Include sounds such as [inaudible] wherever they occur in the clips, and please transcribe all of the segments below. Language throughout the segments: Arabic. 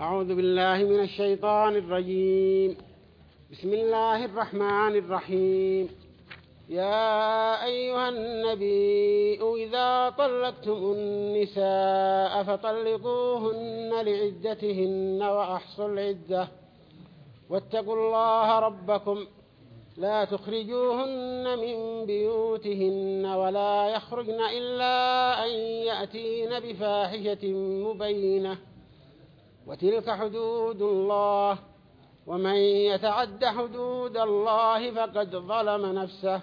أعوذ بالله من الشيطان الرجيم. بسم الله الرحمن الرحيم. يا أيها النبي إذا طلقتم النساء فطلقوهن لعدتهن وأحصوا العدة. واتقوا الله ربكم. لا تخرجوهن من بيوتهن ولا يخرجن إلا أن يأتين بفاحشة مبينة. وتلك حدود الله. ومن يتعد حدود الله فقد ظلم نفسه.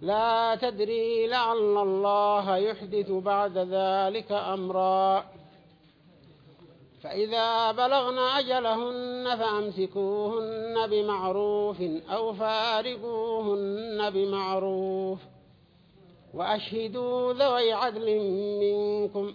لا تدري لعل الله يحدث بعد ذلك أمرا. فإذا بلغن أجلهن فأمسكوهن بمعروف أو فارقوهن بمعروف. وأشهدوا ذوي عدل منكم.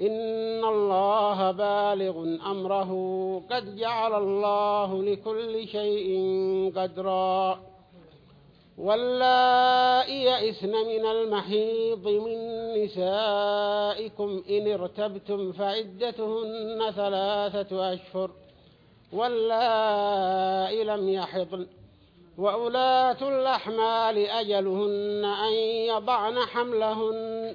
إن الله بالغ أمره قد جعل الله لكل شيء قدرا. واللائي يئسن من المحيض من نسائكم إن ارتبتم فعدتهن ثلاثة أشهر. واللائي لم يحضن وأولاة الأحمال أجلهن أن يضعن حملهن.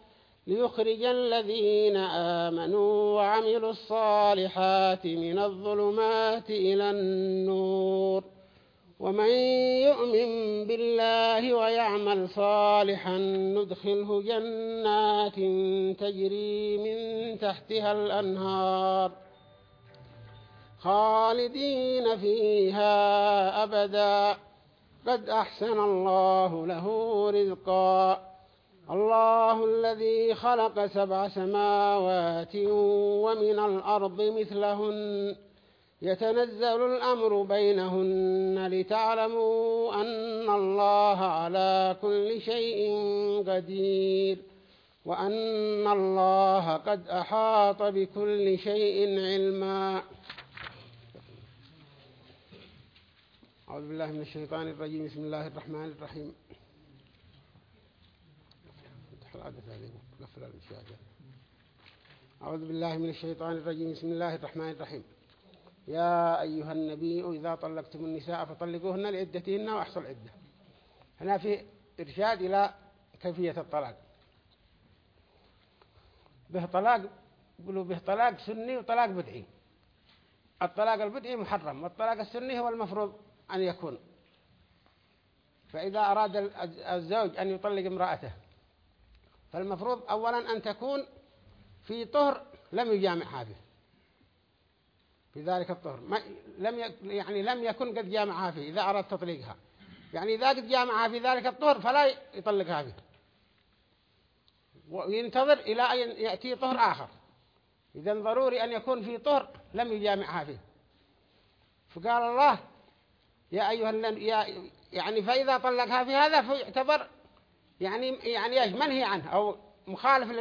ليخرج الذين آمنوا وعملوا الصالحات من الظلمات إلى النور. ومن يؤمن بالله ويعمل صالحا ندخله جنات تجري من تحتها الأنهار خالدين فيها أبدا. قد أحسن الله له رزقا. الله الذي خلق سبع سماوات ومن الأرض مثلهن. يتنزل الأمر بينهن لتعلموا أن الله على كل شيء قدير وأن الله قد أحاط بكل شيء علما. أعوذ بالله من الشيطان الرجيم. بسم الله الرحمن الرحيم. أعوذ بالله من الشيطان الرجيم. بسم الله الرحمن الرحيم. يا أيها النبي إذا طلقتم النساء فطلقوهن لعدتهن وأحصل عدة هنا في إرشاد إلى كيفية الطلاق. به طلاق يقولوا به طلاق سني وطلاق بدعي. الطلاق البدعي محرم والطلاق السني هو المفروض أن يكون. فإذا أراد الزوج أن يطلق امرأته فالمفروض أولا أن تكون في طهر لم يجامعها به في ذلك الطهر. ما لم يعني لم يكن قد جامعها فيه إذا أراد تطليقها. يعني إذا قد جامعها في ذلك الطهر فلا يطلقها فيه وينتظر إلى أن يأتي طهر آخر. إذا ضروري أن يكون في طهر لم يجامعها فيه فقال الله يا أيها يا يعني فإذا طلقها في هذا فيعتبر يعني يعني إيش منهي عنه أو مخالف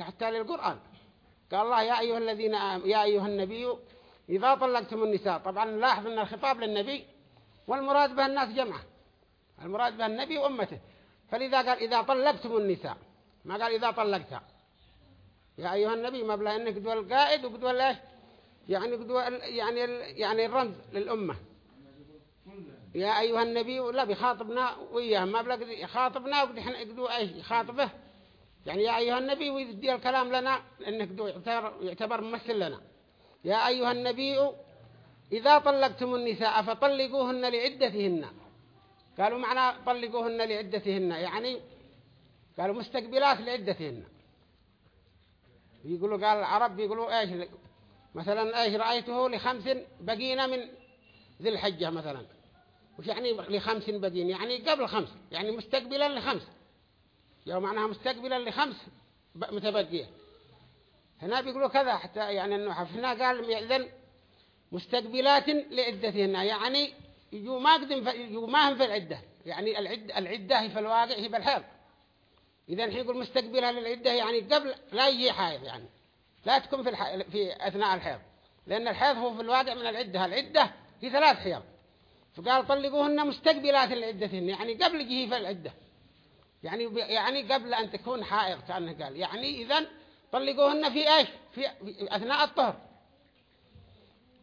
حتى للقرآن. قال الله يا أيها الذين يا أيها النبي إذا طلقتم النساء طبعا نلاحظ أن الخطاب للنبي والمراد به الناس جمعه المراد به النبي وأمته. فلذا قال إذا طلقتم النساء. ما قال إذا طلقتها يا أيها النبي ما بلا إنك دول القائد وقدول إيش؟ يعني قدول يعني يعني الرمز للأمة. يا أيها النبي لا بيخاطبنا وياه. ما بلا يخاطبنا وقد إحنا قدوا إيش يخاطبه. يعني يا أيها النبي ويدي الكلام لنا إنك دو يعتبر, يعتبر ممثل لنا. يا أيها النبي إذا طلقتم النساء فطلقوهن لعدتهن. قالوا معنى طلقوهن لعدتهن. يعني قالوا مستقبلات لعدتهن. يقولوا قال العرب يقولوا إيش مثلا إيش رأيته لخمس بقينا من ذي الحجة مثلا. يعني لخمس بقين يعني قبل خمس يعني مستقبلا لخمس. يوم معناها مستقبلا لخمس متبقية هنا بيقولوا كذا حتى يعني إنه هنا قال يأذن مستقبلات لعدتهن يعني يجوا ما قدم يجوا ما هم في العدة. يعني العدة العدة هي في الواقع هي بالحيض إذا يقول مستقبلها للعدة يعني قبل لا يجي حائض يعني لا تكون في الح... في أثناء الحيض. لأن الحيض هو في الواقع من العدة. العدة هي ثلاث حيض. فقال طلقوهن مستقبلات لعدتهن يعني قبل جهي في العدة. يعني يعني قبل أن تكون حائض كأنه قال. يعني إذا طلقوهن في إيش؟ في, أثناء الطهر.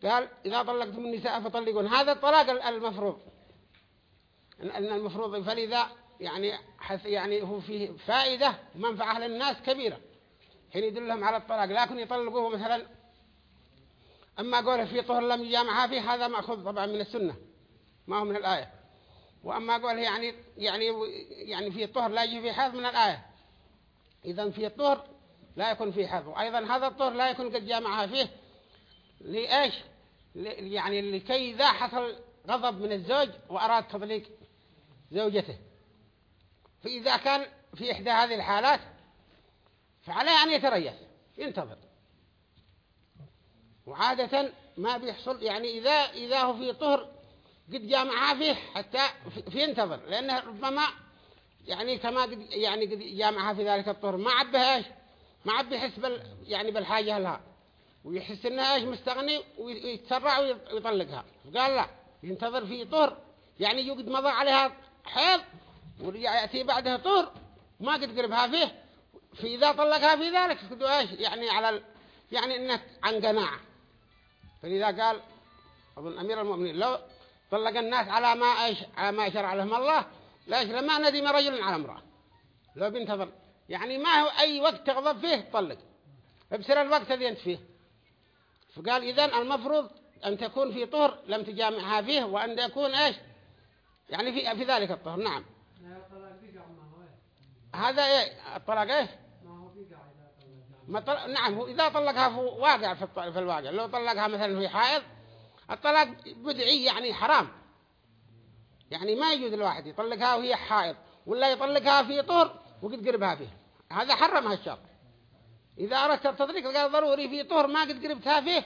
قال إذا طلقتم النساء فطلقون هذا الطلاق المفروض. أن المفروض فلذا يعني حث يعني هو فيه فائدة ومنفعة للناس كبيرة. حين يدلهم على الطلاق. لكن يطلقوه مثلا أما قوله في طهر لم يجامعها فيه هذا مأخذ طبعا من السنة. ما هو من الآية. وأما قوله يعني يعني يعني في طهر لا يجي في حظ من الآية. إذا في طهر لا يكون في حظ. وأيضا هذا الطهر لا يكون قد جامعها فيه. لإيش؟ يعني لكي إذا حصل غضب من الزوج وأراد تطليق زوجته. فإذا كان في إحدى هذه الحالات فعليه أن يتريث. ينتظر. وعادة ما بيحصل يعني إذا إذا هو في طهر قد جامعها فيه حتى في ينتظر لأنه ربما يعني كما قد يعني قد جامعها في ذلك الطهر. ما عبه إيش؟ ما عبه يحس بال يعني بالحاجة لها. ويحس إنها إيش مستغني ويتسرع ويطلقها. قال لا ينتظر في طهر. يعني يقد مضى عليها حيض ويأتي بعدها طهر ما قد قربها فيه. في إذا طلقها في ذلك فكدوا إيش؟ يعني على ال... يعني إنه عن قناعة. فلذا قال أظن أمير المؤمنين لو طلق الناس على ما إيش على ما شرع لهم الله ليش لما ندم رجل على امرأة. لو بينتظر يعني ما هو أي وقت تغضب فيه طلق. بسر الوقت الذي أنت فيه. فقال إذن المفروض أن تكون في طهر لم تجامعها فيه وأن يكون إيش؟ يعني في في ذلك الطهر. نعم. هذا إيه؟ الطلاق إيش؟ ما طل... نعم هو إذا طلقها في واقع في. في الواقع. لو طلقها مثلا في حائض الطلاق بدعي يعني حرام. يعني ما يجوز الواحد يطلقها وهي حائض ولا يطلقها في طهر وقد قربها فيه هذا حرمها الشر إذا أردت التطليق قال ضروري في طهر ما قد قربتها فيه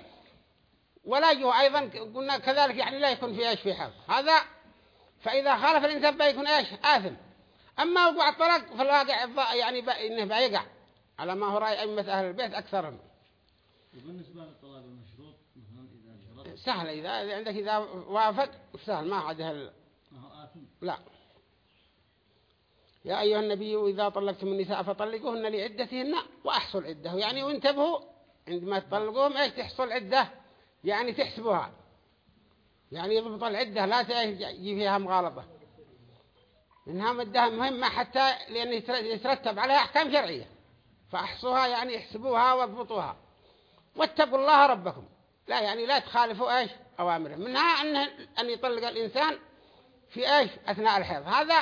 ولا يجوه أيضا قلنا كذلك يعني لا يكون في إيش في حظ هذا فإذا خالف الإنسان بيكون إيش آثم. أما وقوع الطلاق في الواقع يعني إنه بيقع على ما هو رأي أئمة أهل البيت أكثرهم. سهل. إذا عندك إذا وافق سهل ما عاد هل لا. يا أيها النبي إذا طلقتم النساء فطلقوهن لعدتهن وأحصوا العدة. يعني وانتبهوا عندما تطلقوهم إيش تحصل عدة؟ يعني تحسبوها يعني يضبط العدة لا تجي فيها مغالطة. إنها مدة مهمة حتى لأن يترتب عليها أحكام شرعية. فأحصوها يعني احسبوها واضبطوها. واتقوا الله ربكم. لا يعني لا تخالفوا إيش أوامره. منها ان أن يطلق الإنسان في إيش أثناء الحيض. هذا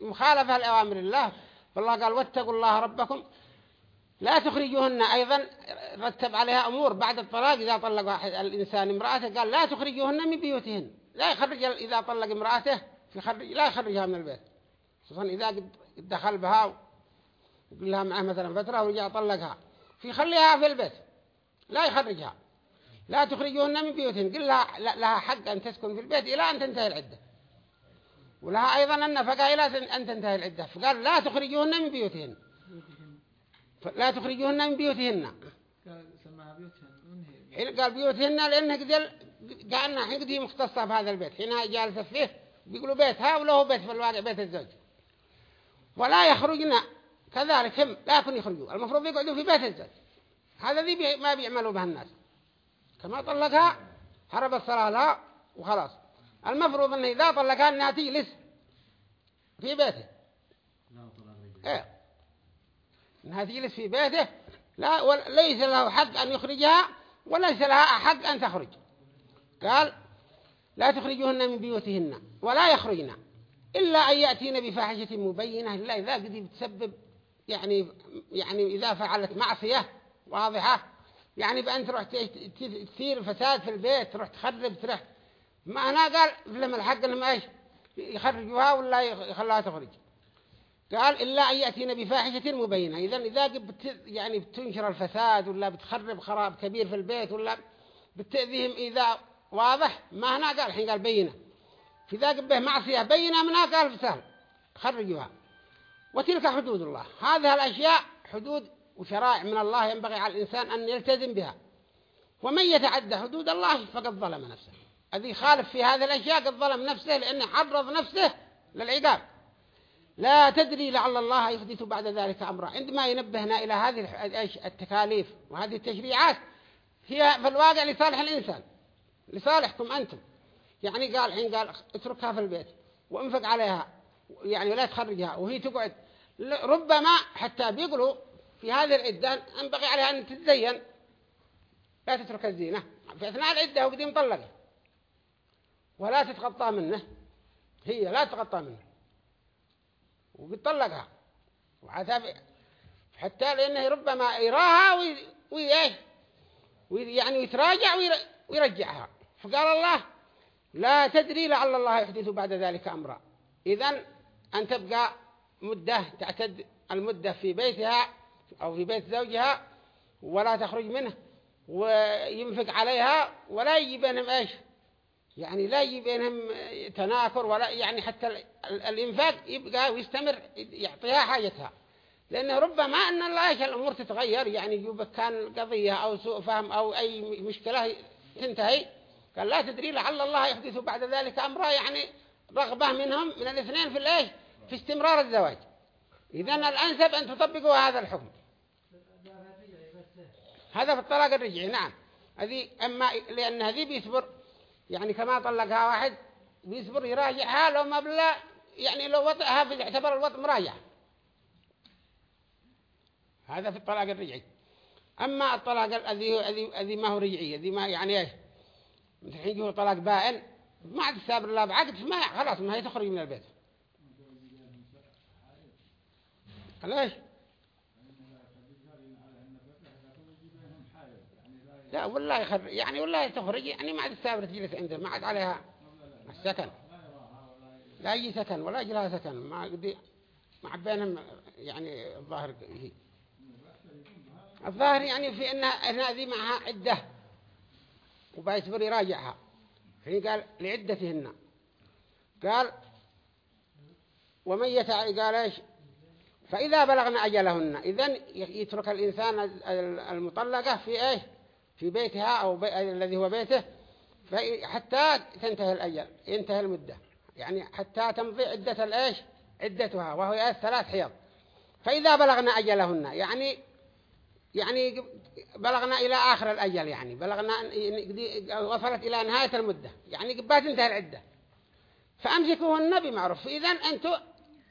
مخالفة لأوامر الله. والله قال واتقوا الله ربكم. لا تخرجوهن أيضا رتب عليها أمور بعد الطلاق إذا طلق الإنسان امرأته. قال لا تخرجوهن من بيوتهن. لا يخرج إذا طلق امرأته في خرج لا يخرجها من البيت. خصوصا إذا قد دخل بها يقول لها معه مثلا فترة ورجع طلقها. في خليها في البيت. لا يخرجها. لا تخرجوهن من بيوتهن. قل لها لها حق أن تسكن في البيت إلى أن تنتهي العدة. ولها أيضا النفقة إلى أن تنتهي العدة. فقال لا تخرجوهن من بيوتهن. لا تخرجوهن من بيوتهن. حين قال بيوتهن لأنه قدل قالنا حين قد هي مختصة بهذا البيت. حينها جالسة فيه بيقولوا بيتها وله بيت في الواقع بيت الزوج. ولا يخرجنا كذلك هم لا يكون يخرجوا المفروض يقعدوا في بيت الزوج. هذا ذي ما بيعملوا به الناس. كما طلقها هرب الصلاة لها وخلاص. المفروض أنه إذا طلقها أنها تجلس في بيته. إيه. أنها تجلس في بيته لا وليس له حق أن يخرجها وليس لها حق أن تخرج. قال لا تخرجوهن من بيوتهن ولا يخرجن إلا أن يأتين بفاحشة مبينة. إلا إذا قد بتسبب يعني يعني إذا فعلت معصية واضحة يعني بأن تروح تثير فساد في البيت تروح تخرب تروح. ما هنا قال لهم الحق انهم إيش يخرجوها ولا يخلوها تخرج. قال إلا أن يأتينا بفاحشة مبينة. إذا إذا بت يعني بتنشر الفساد ولا بتخرب خراب كبير في البيت ولا بتأذيهم إذا واضح ما هنا قال الحين قال بينة. في ذا به معصية بينة منها قال سهل خرجوها. وتلك حدود الله. هذه الأشياء حدود وشرائع من الله ينبغي على الإنسان أن يلتزم بها. ومن يتعدى حدود الله فقد ظلم نفسه. الذي خالف في هذه الأشياء قد ظلم نفسه لأنه عرض نفسه للعقاب. لا تدري لعل الله يحدث بعد ذلك أمرا. عندما ينبهنا إلى هذه التكاليف وهذه التشريعات هي في الواقع لصالح الإنسان. لصالحكم أنتم. يعني قال حين قال اتركها في البيت وانفق عليها يعني لا تخرجها وهي تقعد. ربما حتى بيقولوا في هذه العدة ينبغي عليها أن تتزين. لا تترك الزينة. في أثناء العدة وقد مطلقة. ولا تتغطى منه. هي لا تتغطى منه. وبيطلقها وعتاب حتى لأنه ربما يراها ويأيش يعني يتراجع ويرجعها. فقال الله لا تدري لعل الله يحدث بعد ذلك أمرا. إذن أن تبقى مدة تعتد المدة في بيتها أو في بيت زوجها ولا تخرج منه وينفق عليها ولا يجي بينهم إيش؟ يعني لا يجي بينهم تناكر ولا يعني حتى الإنفاق يبقى ويستمر يعطيها حاجتها. لأنه ربما أن الله إيش الأمور تتغير يعني يجوبك كان قضية أو سوء فهم أو أي مشكلة تنتهي قال لا تدري لعل الله يحدث بعد ذلك أمرا يعني رغبة منهم من الاثنين في الإيش؟ في استمرار الزواج. إذن الأنسب أن تطبقوا هذا الحكم. هذا في الطلاق الرجعي نعم. هذه أما لأن هذه بيصبر يعني كما طلقها واحد بيصبر يراجعها لو ما بلا يعني لو وطئها يعتبر الوطء مراجع هذا في الطلاق الرجعي. أما الطلاق الذي الذي ما هو رجعي الذي ما يعني إيش؟ مثل حين يقول طلاق بائن ما عاد السابر الله بعقد ما خلاص ما هي تخرج من البيت. ليش؟ لا والله يخرج يعني والله تخرج يعني ما عاد السابرة تجلس عنده ما عاد عليها السكن. لا يجي سكن ولا يجي لها سكن ما قدي مع بينهم يعني الظاهر هي. الظاهر يعني في ان هذه معها عدة وبيصبر يراجعها حين قال لعدتهن. قال ومن يتع قال إيش؟ فإذا بلغنا أجلهن. إذن يترك الإنسان المطلقة في إيش؟ في بيتها أو بي... الذي هو بيته حتى تنتهي الأجل ينتهي المدة. يعني حتى تمضي عدة الإيش؟ عدتها وهو إيش ثلاث حيض. فإذا بلغنا أجلهن يعني يعني بلغنا إلى آخر الأجل يعني بلغنا وصلت إلى نهاية المدة يعني قبات انتهى العدة. فأمسكوهن بمعروف. إذا أنتم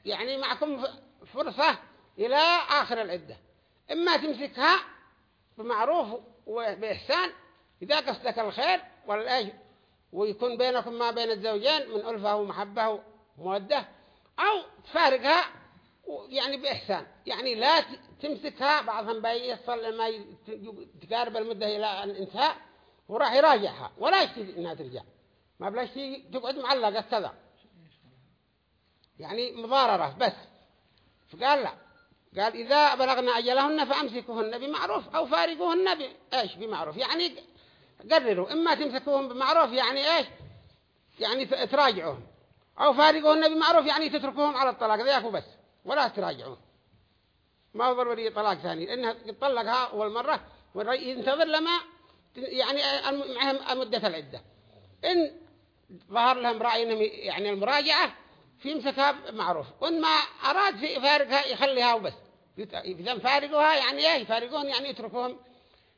يعني معكم فرصة إلى آخر العدة. إما تمسكها بمعروف وبإحسان إذا قصدك الخير والأجل ويكون بينكم ما بين الزوجين من ألفة ومحبة ومودة أو تفارقها يعني بإحسان. يعني لا تمسكها بعضهم بيصل لما تقارب المدة إلى الانتهاء وراح يراجعها ولا يشتي إنها ترجع. ما بلاش تقعد معلقة كذا. يعني مضاررة بس. فقال لا. قال إذا بلغنا أجلهن فأمسكوهن بمعروف أو فارقوهن بإيش بمعروف. يعني قرروا. إما تمسكوهم بمعروف يعني إيش؟ يعني تراجعوهم. أو فارقوهن بمعروف يعني تتركوهم على الطلاق. ذاك بس. ولا تراجعوه ما هو ضروري طلاق ثاني. لأنها طلقها أول مرة. وينتظر لما يعني معهم مدة العدة. إن ظهر لهم رأي إنهم يعني المراجعة في مسكها معروف وإن ما أراد في فارقها يخليها وبس. إذا فارقوها يعني إيه؟ يفارقون يعني يتركوهم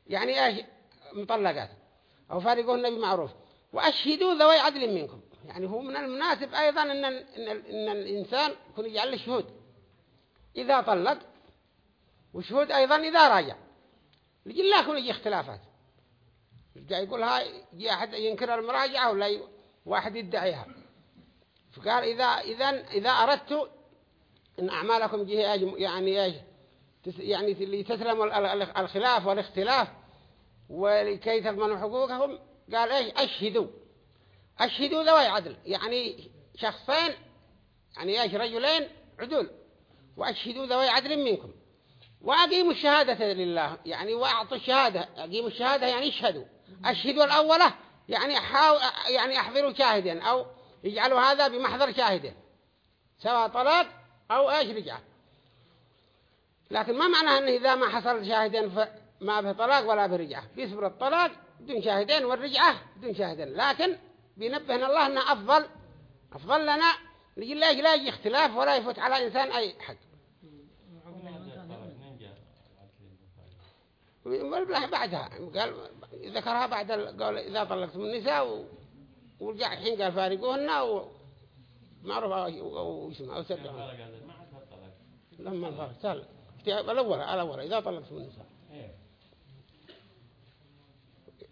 يعني إيه؟ مطلقات. أو فارقوهن بمعروف. وأشهدوا ذوي عدل منكم. يعني هو من المناسب أيضا إن, إن, إن الإنسان يكون يجعل له شهود. إذا طلق وشهود أيضا إذا راجع. لجل الله يكون يجي اختلافات. جاء يقول هاي يجي أحد ينكر المراجعة ولا واحد يدعيها. فقال إذا إذا إذا أردت إن أعمالكم جه يعني إيش؟ يعني لتسلموا الخلاف والاختلاف. ولكي تضمنوا حقوقهم قال إيش؟ أشهدوا. أشهدوا ذوي عدل. يعني شخصين يعني إيش؟ رجلين عدول. وأشهدوا ذوي عدل منكم. وأقيموا الشهادة لله. يعني وأعطوا الشهادة. أقيموا الشهادة يعني اشهدوا. أشهدوا الأولى يعني حاو يعني أحضروا شاهدا أو يجعلوا هذا بمحضر شاهدا سواء طلاق أو إيش رجعة لكن ما معنى أنه إذا ما حصل شاهدين فما به طلاق ولا به رجعة. بيصبر الطلاق بدون شاهدين والرجعة بدون شاهدين. لكن بينبهنا الله أنه أفضل أفضل لنا لجل لا يجي اختلاف ولا يفوت على إنسان أي حد بعدها قال ذكرها بعد قال إذا طلقتم النساء ورجع الحين قال فارقوهن اسمه أو سرقوهن لما الفرق سال. الأول الأول إذا طلقتم النساء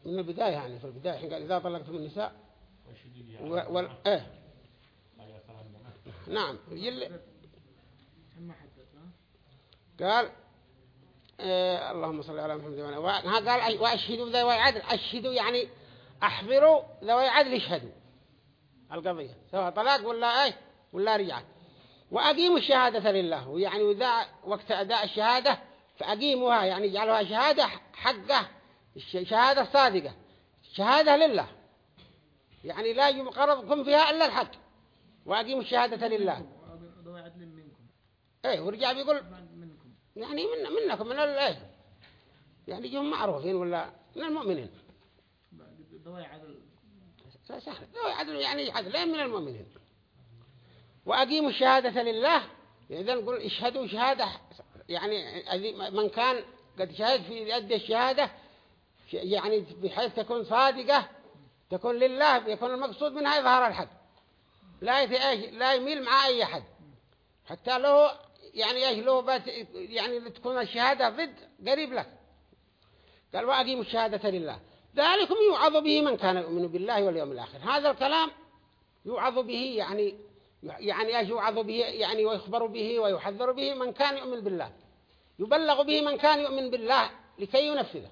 من البداية يعني في البداية حين قال إذا طلقتم النساء وال... إيه. نعم. يل... قال إيه اللهم صل على محمد وعلى قال وأشهدوا ذوي عدل أشهدوا يعني أحضروا ذوي عدل يشهدوا القضية. سواء طلاق ولا إيه؟ ولا رجعة. وأقيموا الشهادة لله. ويعني وذا وقت أداء الشهادة فأقيموها. يعني اجعلوها شهادة حقة. الشهادة صادقة. شهادة لله. يعني لا يقرضكم فيها إلا الحق. وأقيموا الشهادة لله. إيه ورجع بيقول يعني من منكم من الايه يعني جهم معروفين ولا من المؤمنين؟ سهل ذوي عدل يعني عدلين من المؤمنين. وأقيموا الشهادة لله. إذا نقول اشهدوا شهادة يعني من كان قد شهد في يد الشهادة يعني بحيث تكون صادقة تكون لله يكون المقصود منها إظهار الحق. لا لا يميل مع أي أحد. حتى له يعني إيش له يعني تكون الشهادة ضد قريب لك. قال وأقيموا الشهادة لله. ذلكم يوعظ به من كان يؤمن بالله واليوم الآخر. هذا الكلام يوعظ به يعني يعني يوعظ به؟ يعني ويخبر به ويحذر به من كان يؤمن بالله. يبلغ به من كان يؤمن بالله لكي ينفذه.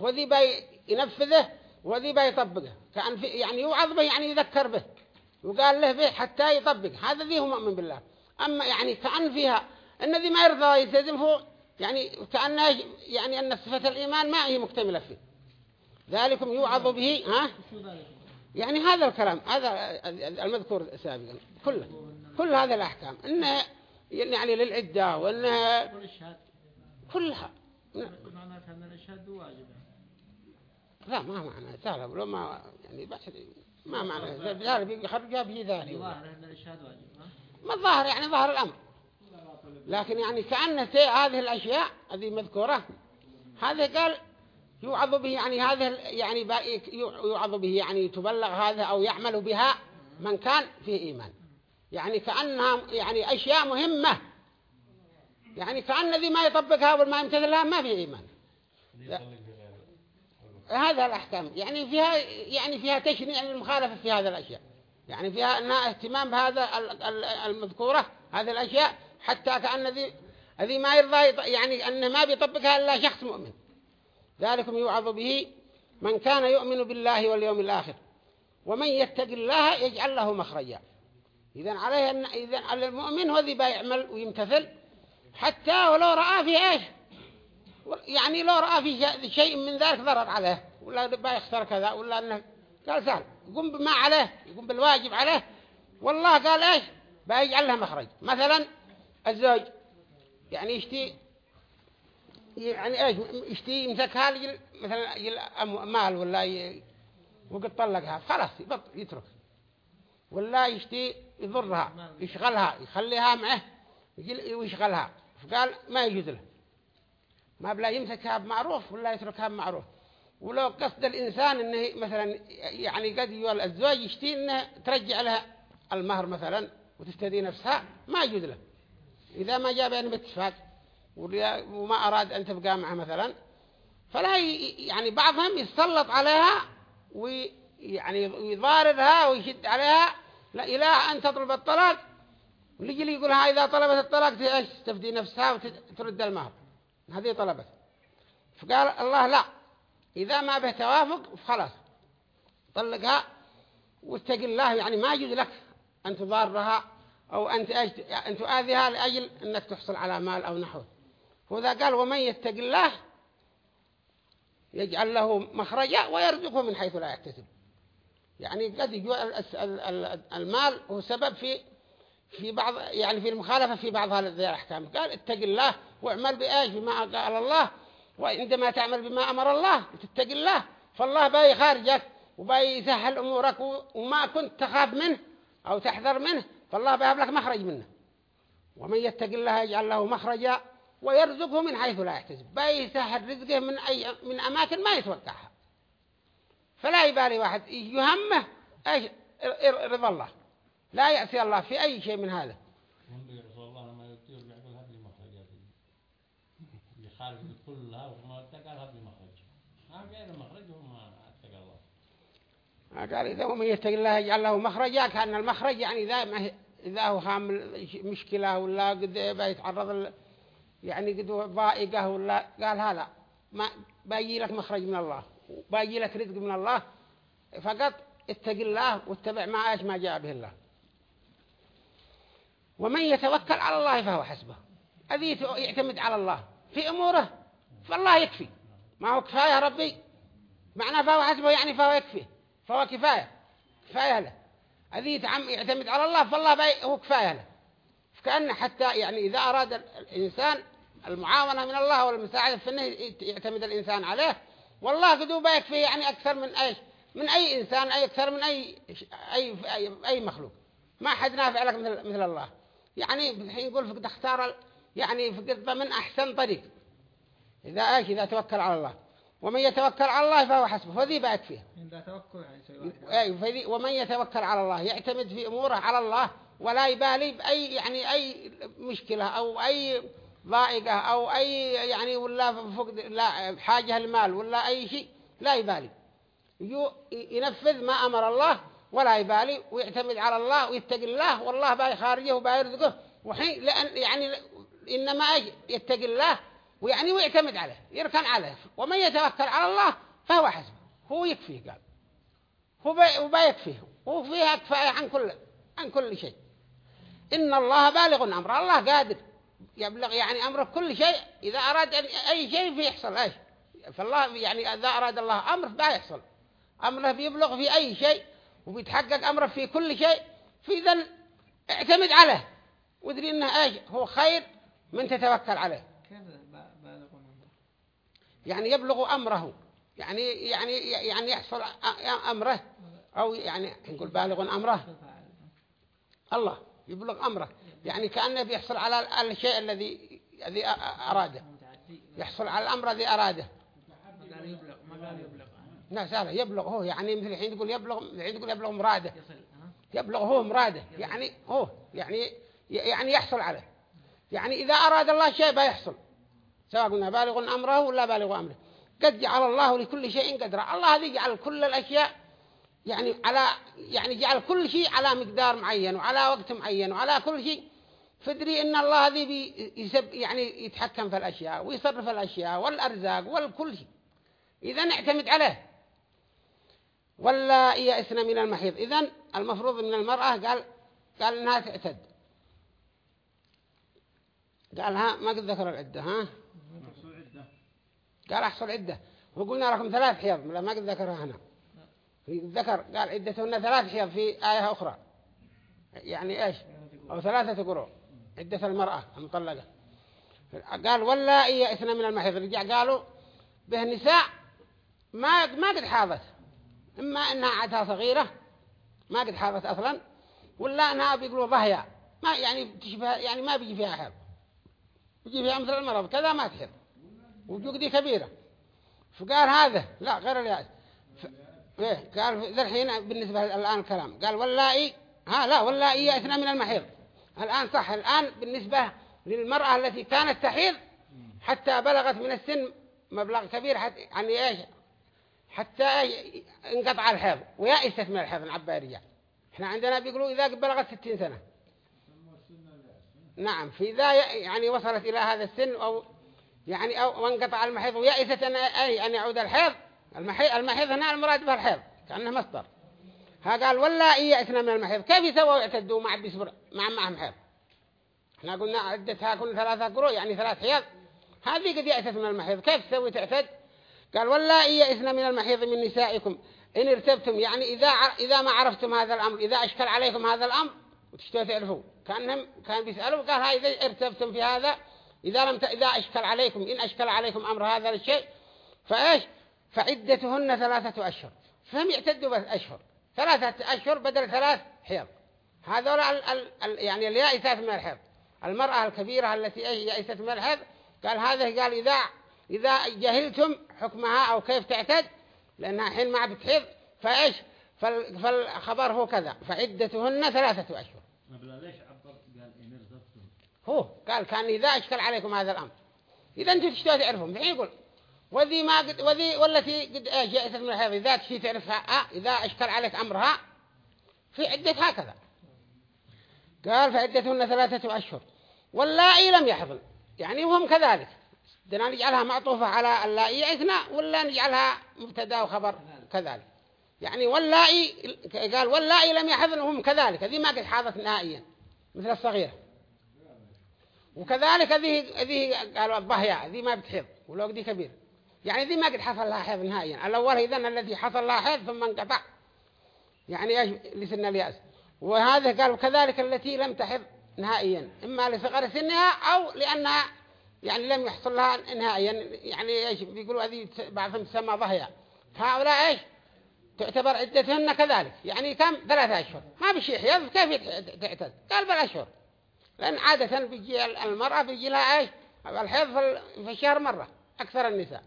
وذي بي ينفذه وذي يطبقه. كأن في يعني يوعظ به يعني يذكر به. وقال له به حتى يطبق. هذا ذي هو مؤمن بالله. أما يعني كأن فيها الذي ما يرضى يستزلفه يعني كأنه يعني أن صفة الإيمان ما هي مكتملة فيه. ذلكم يوعظ به ها؟ يعني هذا الكلام هذا المذكور سابقا كله كل هذا الأحكام إن يعني للعدة والإشهاد كلها. معناتها أن لا ما معنى سهل لو ما يعني بس ما معنى ذلك بيخرجها به ذلك. ظاهر أن الإشهاد واجب؟ ما الظاهر يعني ظاهر الأمر. لكن يعني كأن هذه الأشياء هذه مذكورة هذا قال يوعظ به يعني هذا يعني يوعظ به يعني تبلغ هذا أو يعمل بها من كان فيه إيمان. يعني كأنها يعني أشياء مهمة. يعني كأن الذي ما يطبقها وما يمتثلها ما فيه إيمان. هذا الأحكام. يعني فيها يعني فيها تشنيع للمخالفة في هذه الأشياء. يعني فيها أنها اهتمام بهذا ال- ال- المذكورة هذه الأشياء حتى كأن ذي الذي ما يرضى يعني أنه ما بيطبقها إلا شخص مؤمن. ذلكم يوعظ به من كان يؤمن بالله واليوم الآخر. ومن يتق الله يجعل له مخرجا. إذا عليه أن إذا على المؤمن هو بيعمل ويمتثل. حتى ولو رأى فيه إيش؟ يعني لو رأى في شيء- شيء من ذلك ضرر عليه. ولا بيخسر كذا ولا أنه قال سهل. يقوم بما عليه يقوم بالواجب عليه. والله قال إيش؟ بيجعل له مخرج. مثلا الزوج. يعني يشتي يعني إيش يشتي يمسكها لجل مثلا أم- مال ولا ي... وقد طلقها خلاص يبط يترك. ولا يشتي يضرها يشغلها يخليها معه ويشغلها. فقال ما يجوز له. ما بلا يمسكها بمعروف ولا يتركها بمعروف ولو قصد الإنسان إنه مثلا يعني قد يقول الزوج يشتي إنه ترجع لها المهر مثلا وتستدي نفسها ما يجوز له. إذا ما جاء بينهم اتفاق ولا- وما أراد أن تبقى معه مثلا. فلا يعني بعضهم يتسلط عليها ويعني يضاربها ويشد عليها. لا إلى أن تطلب الطلاق. وليجي يقولها إذا طلبت الطلاق إيش؟ تفدي نفسها وترد المهر. هذه طلبت. فقال الله لا. إذا ما به توافق خلاص طلقها واتق الله يعني ما يجوز لك أن تضارها أو أن تؤذيها لأجل أنك تحصل على مال أو نحوه وذا قال ومن يتق الله يجعل له مخرجا ويرزقه من حيث لا يحتسب. يعني قد ال- المال هو سبب في في بعض يعني في المخالفة في بعض هذه الأحكام. قال اتق الله واعمل بإيش؟ بما قال الله. وعندما تعمل بما أمر الله وتتق الله فالله باي خارجك وباي يسهل أمورك وما كنت تخاف منه أو تحذر منه فالله بيهب لك مخرج منه. ومن يتق الله يجعل له مخرجا ويرزقه من حيث لا يحتسب. باي يسهل رزقه من أي من أماكن ما يتوقعها. فلا يبالي واحد. يهمه إيش؟ رضا الله. لا يعصي الله في أي شيء من هذا. كلها وما اتقى مخرج ما غير مخرج وما اتقى الله. قال إذا ومن يتق الله يجعل له مخرجا كأن المخرج يعني إذا ما إذا هو خامل مشكلة ولا قد بيتعرض ل- يعني قد ضائقة ولا قال هذا ما باجي لك مخرج من الله باجي لك رزق من الله فقط اتق الله واتبع ما إيش ما جاء به الله. ومن يتوكل على الله فهو حسبه. الذي يعتمد على الله في أموره فالله يكفي. ما هو كفاية ربي؟ معنى فهو حسبه يعني فهو يكفي فهو كفاية كفاية له. يتعم- يعتمد على الله فالله هو كفاية له. كأن حتى يعني إذا أراد الإنسان المعاونة من الله والمساعدة في أنه يعتمد الإنسان عليه. والله قدوبه يكفي يعني أكثر من أي من أي إنسان أي أكثر من أي أي أي, أي مخلوق. ما حد نافع لك مثل مثل الله. يعني الحين يقول فقد اختار يعني فقد من أحسن طريق. إذا إيش إذا توكل على الله. ومن يتوكل على الله فهو حسبه. فذي بقى يكفيه عند توكل يعني ومن يتوكل على الله يعتمد في أموره على الله ولا يبالي بأي يعني أي مشكلة أو أي ضائقة أو أي يعني ولا فقد لا حاجة المال ولا أي شيء لا يبالي. ينفذ ما أمر الله ولا يبالي ويعتمد على الله ويتقي الله والله باي خارجه وباي وحين لأن يعني إنما يتقي الله ويعني ويعتمد عليه يركن عليه. ومن يتوكل على الله فهو حسبه. هو يكفيه قال. هو بي- وبا يكفيه هو فيها كفاية عن كل عن كل شيء. إن الله بالغ أمر الله قادر يبلغ يعني أمره كل شيء. إذا أراد أن أي شيء فيحصل أيش؟ فالله يعني إذا أراد الله أمر بيحصل أمره بيبلغ في أي شيء وبيتحقق أمره في كل شيء. فإذا اعتمد عليه. ودري إنه إيش؟ هو خير من تتوكل عليه. يعني يبلغ أمره. يعني يعني يعني يحصل أ- أمره. أو يعني نقول بالغ فاعل الله. يبلغ أمره. يعني كانه بيحصل على الشيء الذي الذي أ- أ- أراده. متعدي يحصل على الأمر الذي أراده. ما قال يبلغ هو. يعني مثل الحين تقول يبلغ الحين تقول يبلغ مراده. يبلغ هو مراده. يعني هو يعني يعني يحصل عليه. يعني إذا أراد الله شيء بيحصل. سواء قلنا بالغ أمره ولا بالغ أمره. قد جعل الله لكل شيء قدرا. الله هذه جعل كل الأشياء يعني على يعني جعل كل شيء على مقدار معين وعلى وقت معين وعلى كل شيء. فدري إن الله هذه بيسب يعني يتحكم في الأشياء ويصرف الأشياء والأرزاق والكل شيء. إذا نعتمد عليه. ولا يئسن من المحيض إذن المفروض من المرأة قال قال إنها تعتد. قال ها ما قد ذكر العدة ها؟ قال أحصل عدة. وقلنا لكم ثلاث حيض ما قد ذكرها هنا. ذكر قال عدتهن ثلاث حيض في آية أخرى. يعني إيش؟ أو ثلاثة قروء عدة المرأة المطلقة. قال ولا يئسن من المحيض. رجع قالوا به نساء ما ما قد حاضت. إما إنها عادها صغيرة ما قد حاضت أصلا ولا إنها بيقولوا ضهيا ما يعني تشبه يعني ما بيجي فيها حيض. بيجي فيها مثل المرض كذا ما تحيض. وجودي كبيرة. فقال هذا لا غير الياس. إيه قال ذا الحين بالنسبة الآن الكلام قال واللائي ها لا واللائي يأتنا من المحيض. الآن صح الآن بالنسبة للمرأة التي كانت تحيض حتى بلغت من السن مبلغ كبير حتى يعني إيش؟ حتى إيش انقطع الحيض ويأست من الحيض العبارية إحنا عندنا بيقولوا إذا بلغت ستين سنة. نعم في ذا يعني وصلت إلى هذا السن أو يعني أو وانقطع المحيض ويأست أن يعود الحيض. المحيض المحيض هنا المراد به الحيض كأنه مصدر. ها قال ولا يأسنا من المحيض. كيف يسووا يعتدوا؟ مع بيصبر مع معهم حيض. إحنا قلنا عدتها كل ثلاثة قروء يعني ثلاث حيض. هذه قد يأست من المحيض. كيف تسوي تعتد؟ قال ولا يأسنا من المحيض من نسائكم. إن ارتبتم يعني إذا إذا ما عرفتم هذا الأمر إذا أشكل عليكم هذا الأمر وتشتوا تعرفوا. كأنهم كان بيسألوا قال ها إذا ارتبتم في هذا إذا لم ت... إذا أشكل عليكم إن أشكل عليكم أمر هذا الشيء فإيش؟ فعدتهن ثلاثة أشهر. فهم يعتدوا بس أشهر. ثلاثة أشهر بدل ثلاث حيض. هذول ال... ال... ال... يعني اليائسات من الحيض. المرأة الكبيرة التي يائست من الحيض قال هذا قال إذا إذا جهلتم حكمها أو كيف تعتد لأنها حين ما بتحيض فإيش؟ فال... فالخبر هو كذا. فعدتهن ثلاثة أشهر. ليش عبر قال إن هو قال كان إذا أشكل عليكم هذا الأمر. إذا أنتم تشتوا تعرفون؟ الحين يقول وذي ما قد وذي والتي قد إيش جاءت من الحيض إذا تشتي تعرفها آه إذا أشكل عليك أمرها في عدة هكذا. قال فعدتهن ثلاثة أشهر. واللائي لم يحضن. يعني وهم كذلك. بدنا نجعلها معطوفة على اللائي يعثنا ولا نجعلها مبتدا وخبر كذلك. يعني واللائي قال واللائي لم يحضن وهم كذلك. هذه ما قد حاضت نهائيا مثل الصغيرة. وكذلك هذه هذه قالوا الضهياء هذه ما بتحيض ولو دي كبير. يعني ذي ما قد حصل لها حيض نهائيا. الأول إذن الذي حصل لها حيض ثم انقطع. يعني إيش لسن اليأس. وهذا قال كذلك التي لم تحض نهائيا. إما لصغر سنها أو لأنها يعني لم يحصل لها نهائيا. يعني إيش بيقولوا هذه بعضهم تسمى ضهياء. هؤلاء إيش تعتبر عدتهن كذلك. يعني كم؟ ثلاثة أشهر. ما بشي حيض. كيف تعتد؟ قال بالأشهر لأن عادة بيجي المرأة بيجي لها إيش؟ الحيض في ال- في الشهر مرة. أكثر النساء.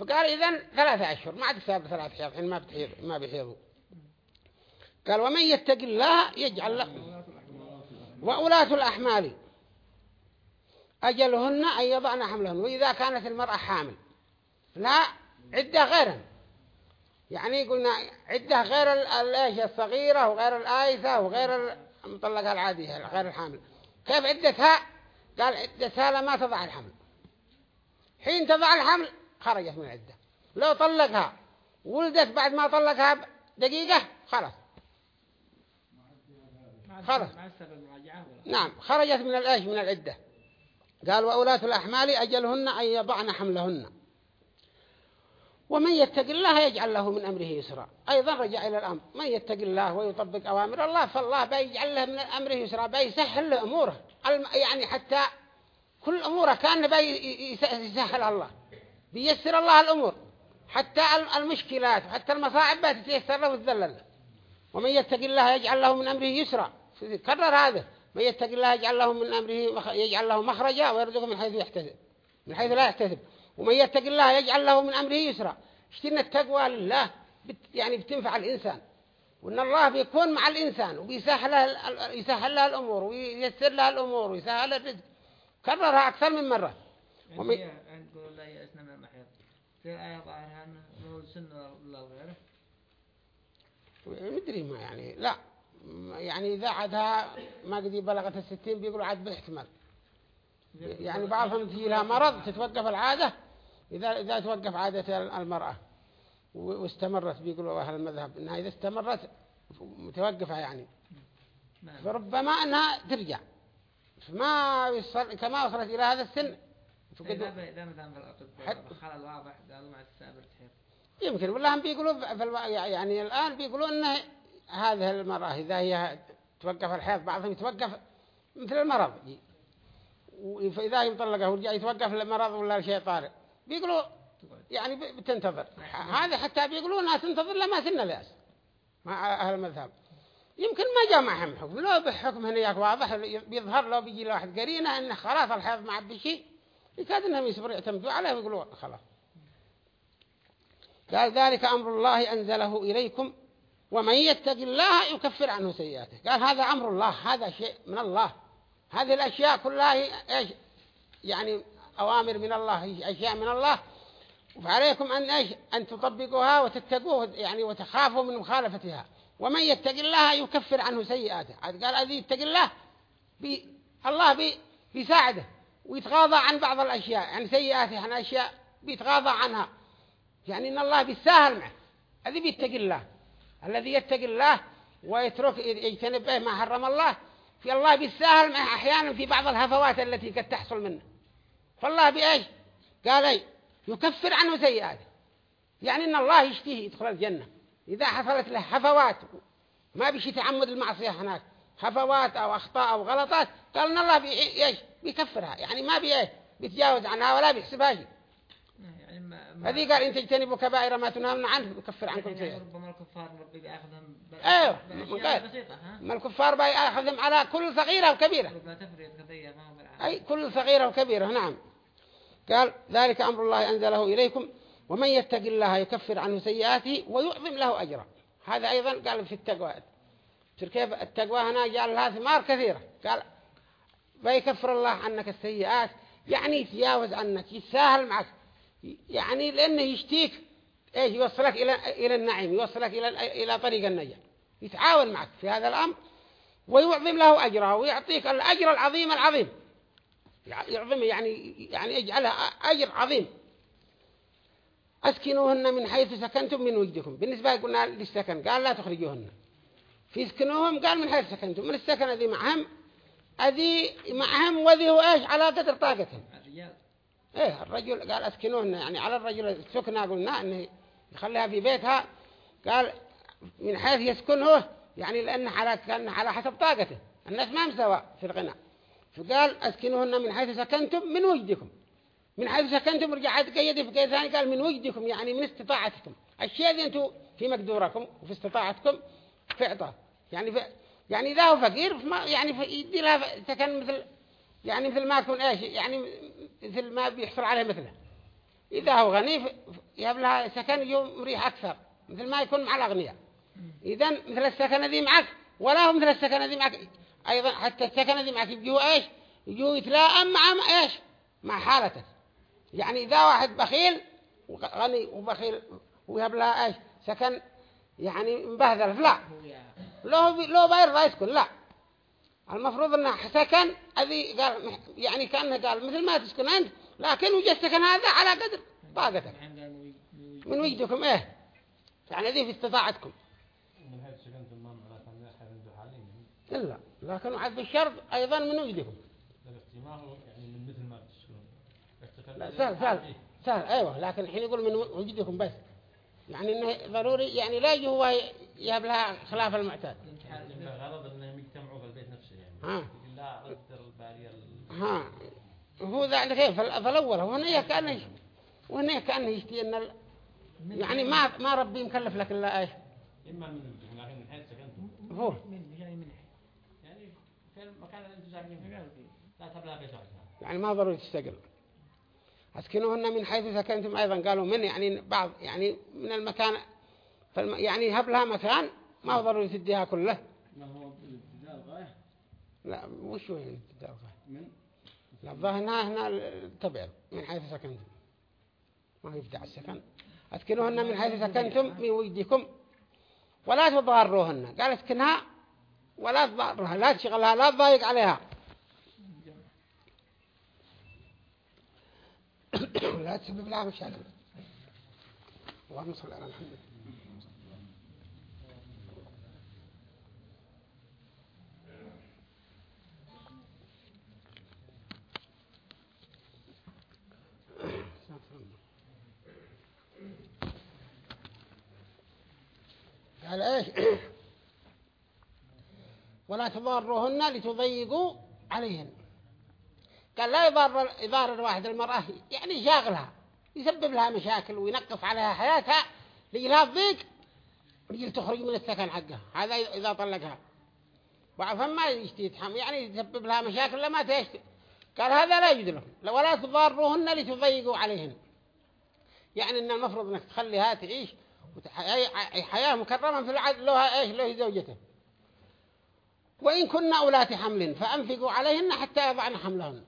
فقال إذن ثلاثة أشهر ما عاد تسابق ثلاثة حيض حين ما بتحيض ما بيحيضوا. قال ومن يتق الله يجعل له وأولاة الأحمال. أجلهن أن يضعن حملهن وإذا كانت المرأة حامل. لا عدة غيرها يعني قلنا عدة غير ال- ال- إيش الصغيرة وغير الآيسة وغير المطلقة العادية غير الحامل. كيف عدتها؟ قال عدتها لما تضع الحمل. حين تضع الحمل خرجت من العدة لو طلقها ولدت بعد ما طلقها دقيقة خلاص. خلاص. نعم. خرجت من الإيش من العدة. قال وأولاة الأحمال أجلهن أن يضعن حملهن. ومن يتق الله يجعل له من أمره يسرا. أيضا رجع إلى الأمر. من يتق الله ويطبق أوامر الله فالله بيجعل له من أمره يسرا بيسهل له أموره. يعني حتى كل أموره كان بي يس- يسهل الله. بيسر الله الأمور. حتى الم- المشكلات وحتى المصاعب بتتيسر له وتذلل. ومن يتق الله يجعل له من أمره يسرا. كرر هذا. من يتق الله يجعل له من أمره يجعل له مخرجا ويرزقه من حيث يحتسب. من حيث لا يحتسب. ومن يتق الله يجعل له من أمره يسرا. اشتنا التقوى لله بت يعني بتنفع الإنسان. وإن الله بيكون مع الإنسان وبيسهل له يسهل له الأمور وييسر له الأمور ويسهل الرزق. كررها أكثر من مرة. ومن- في آية ظاهرها أنه السن ولا غيره مدري ما يعني لا يعني إذا عادها ما قد بلغت الستين بيقولوا عاد باحتمال يعني بعضهم تجي لها مرض تتوقف العادة إذا إذا توقف عادة المرأة واستمرت بيقولوا أهل المذهب إنها إذا استمرت متوقفة يعني. نعم. فربما أنها ترجع. فما كما وصلت إلى هذا السن فقد إذا مثلا في الأطباء حد- خلل واضح قالوا مع السابر تحيط يمكن والله هم بيقولوا. يعني الآن بيقولوا إنه هذه المرأة إذا هي توقف الحيض بعضهم يتوقف مثل المرض. و- فإذا هي مطلقة ورجع يتوقف المرض ولا شيء طارئ. بيقولوا يعني بتنتظر. ح- هذا حتى بيقولوا انها تنتظر لما سن الياس مع أهل المذهب. يمكن ما جاء معهم حكم. لو بحكم هنا واضح بيظهر لو بيجي له واحد قرينة انه خلاص الحيض ما عاد بشيء. يكاد إنهم يصبروا يعتمدوا عليه ويقولوا خلاص. قال ذلك أمر الله أنزله إليكم ومن يتق الله يكفر عنه سيئاته. قال هذا أمر الله هذا شيء من الله. هذه الأشياء كلها إيش؟ يعني أوامر من الله أشياء من الله. وعليكم أن إيش؟ أن تطبقوها وتتقوه يعني وتخافوا من مخالفتها. ومن يتق الله يكفر عنه سيئاته. قال الذي يتق الله؟ بي الله بي بيساعده. ويتغاضى عن بعض الأشياء يعني سيئاته عن أشياء بيتغاضى عنها. يعني إن الله بيساهل معه الذي بيتقي الله. الذي يتقي الله ويترك يجتنب به ما حرم الله في الله بيساهل معه أحيانا في بعض الهفوات التي قد تحصل منه. فالله بإيش؟ قال أي يكفر عنه سيئاته. يعني إن الله يشتهي يدخل الجنة. إذا حصلت له هفوات ما بيشي تعمد المعصية هناك. هفوات أو أخطاء أو غلطات قال إن الله بي إيش بيكفرها. يعني ما بي إيش بيتجاوز عنها ولا بيحسبها شيء يعني ما ما- هذه قال إن تجتنبوا كبائر ما تنهون عنه يكفر عنكم يعني سيئات ربما الكفار ربي بيأخذهم ب- أيوه،. بسيطة ها؟ ما الكفار بيأخذهم على كل صغيرة وكبيرة. ربما تفريط قضية أي كل صغيرة وكبيرة نعم. قال ذلك أمر الله أنزله إليكم ومن يتق الله يكفر عنه سيئاته ويعظم له أجرا. هذا أيضا قال في التقوى. كيف التقوى هنا؟ جعل لها ثمار كثيرة. قال بيكفر الله عنك السيئات. يعني يتجاوز عنك يتساهل معك. يعني لأنه يشتيك إيش؟ يوصلك إلى إلى النعيم يوصلك إلى إلى طريق النجاة. يتعاون معك في هذا الأمر ويعظم له أجره ويعطيك الأجر العظيم العظيم. يعظم يعني يعني يجعلها أجر عظيم. أسكنوهن من حيث سكنتم من وجدكم. بالنسبة قلنا للسكن قال لا تخرجوهن. في سكنوهم قال من حيث سكنتم. من السكن الذي معهم الذي معهم وذي هو إيش؟ على قدر طاقتهم الرجال. إيه الرجل قال أسكنوهن يعني على الرجل السكنة قلنا إنه يخليها في بيتها. قال من حيث يسكنه يعني لأنه على كان على حسب طاقته. الناس ما مسوا في الغنى فقال أسكنوهن من حيث سكنتم من وجدكم. من حيث سكنتم رجع تقيد في قيد ثاني قال من وجدكم يعني من استطاعتكم. الشيء ذي أنتم في مقدوركم وفي استطاعتكم إعطاء. يعني يعني إذا هو فقير يعني يدي لها سكن مثل يعني مثل ما يكون إيش يعني مثل ما بيحصل عليه مثله. إذا هو غني يهب لها سكن يوم مريح أكثر مثل ما يكون مع الأغنياء. إذا مثل السكن الذي معك ولا هو مثل السكن الذي معك. أيضا حتى السكن الذي معك يجوا إيش؟ يجوا يتلائم مع إيش؟ مع حالتك. يعني إذا واحد بخيل وغني وبخيل ويهب لها إيش؟ سكن يعني مبهذل. لا. هو يا لو بي لو بايرضى يسكن لا. المفروض إنه سكن الذي قال يعني كانه قال مثل ما تسكن انت لكن وجه السكن هذا على قدر طاقتك قال من وجدكم إيه. يعني ذي في استطاعتكم. إلا. لكن عاد بالشرط أيضا من وجدكم. يعني من مثل ما تسكنون. اختفى لا سهل سهل. سهل أيوه. لكن الحين يقول من وجدكم بس. يعني إنه ضروري يعني لا يجي هو يهب لها خلاف المعتاد. يعني الغرض أنهم يجتمعوا في البيت نفسه يعني. ها. لا قدر الباري ها. هو ذا عندك كيف فالأول هنا كأنه وهنا كأنه يشتي أن ال... يعني ما ما ربي مكلف لك إلا إيش؟ إما من لكن من حيث سكنتم هو. من جاي من يعني في المكان اللي أنتم ساكنين فيه لا تبلغ بشرطها يعني ما ضروري تستقل. أسكنوهن من حيث سكنتم أيضا. قالوا من يعني بعض يعني من المكان فالم... يعني هب لها مكان ما هو ضروري تديها كله. ما هو الابتداء الغاية؟ لا وش هو يعني ابتداء الغاية؟ من؟ لا الظاهر هنا هنا تبع من حيث سكنتم. ما هو يبدع السكن. أسكنوهن من حيث سكنتم من وجدكم. ولا تضاروهن. قال اسكنها ولا تضارها لا تشغلها لا تضايق عليها. [coughs] لا تسبب لها مشاكل. اللهم صل على محمد. قال إيش؟ [coughs] ولا تضاروهن لتضيقوا عليهن. قال لا يضار يضار الواحد المرأة يعني شاغلها يسبب لها مشاكل وينقص عليها حياتها ليجي لها الضيق يجي تخرج من السكن حقها. هذا إذا طلقها. وعفوا ما يشتي يتحمل يعني يسبب لها مشاكل لما تشتي. قال هذا لا يجوز لهم ولا تضاروهن لتضيقوا عليهن. يعني إن المفروض إنك تخليها تعيش حياة مكرمة في العدل لها إيش؟ له زوجته. وإن كنا أولات حمل فأنفقوا عليهن حتى يضعن حملهن.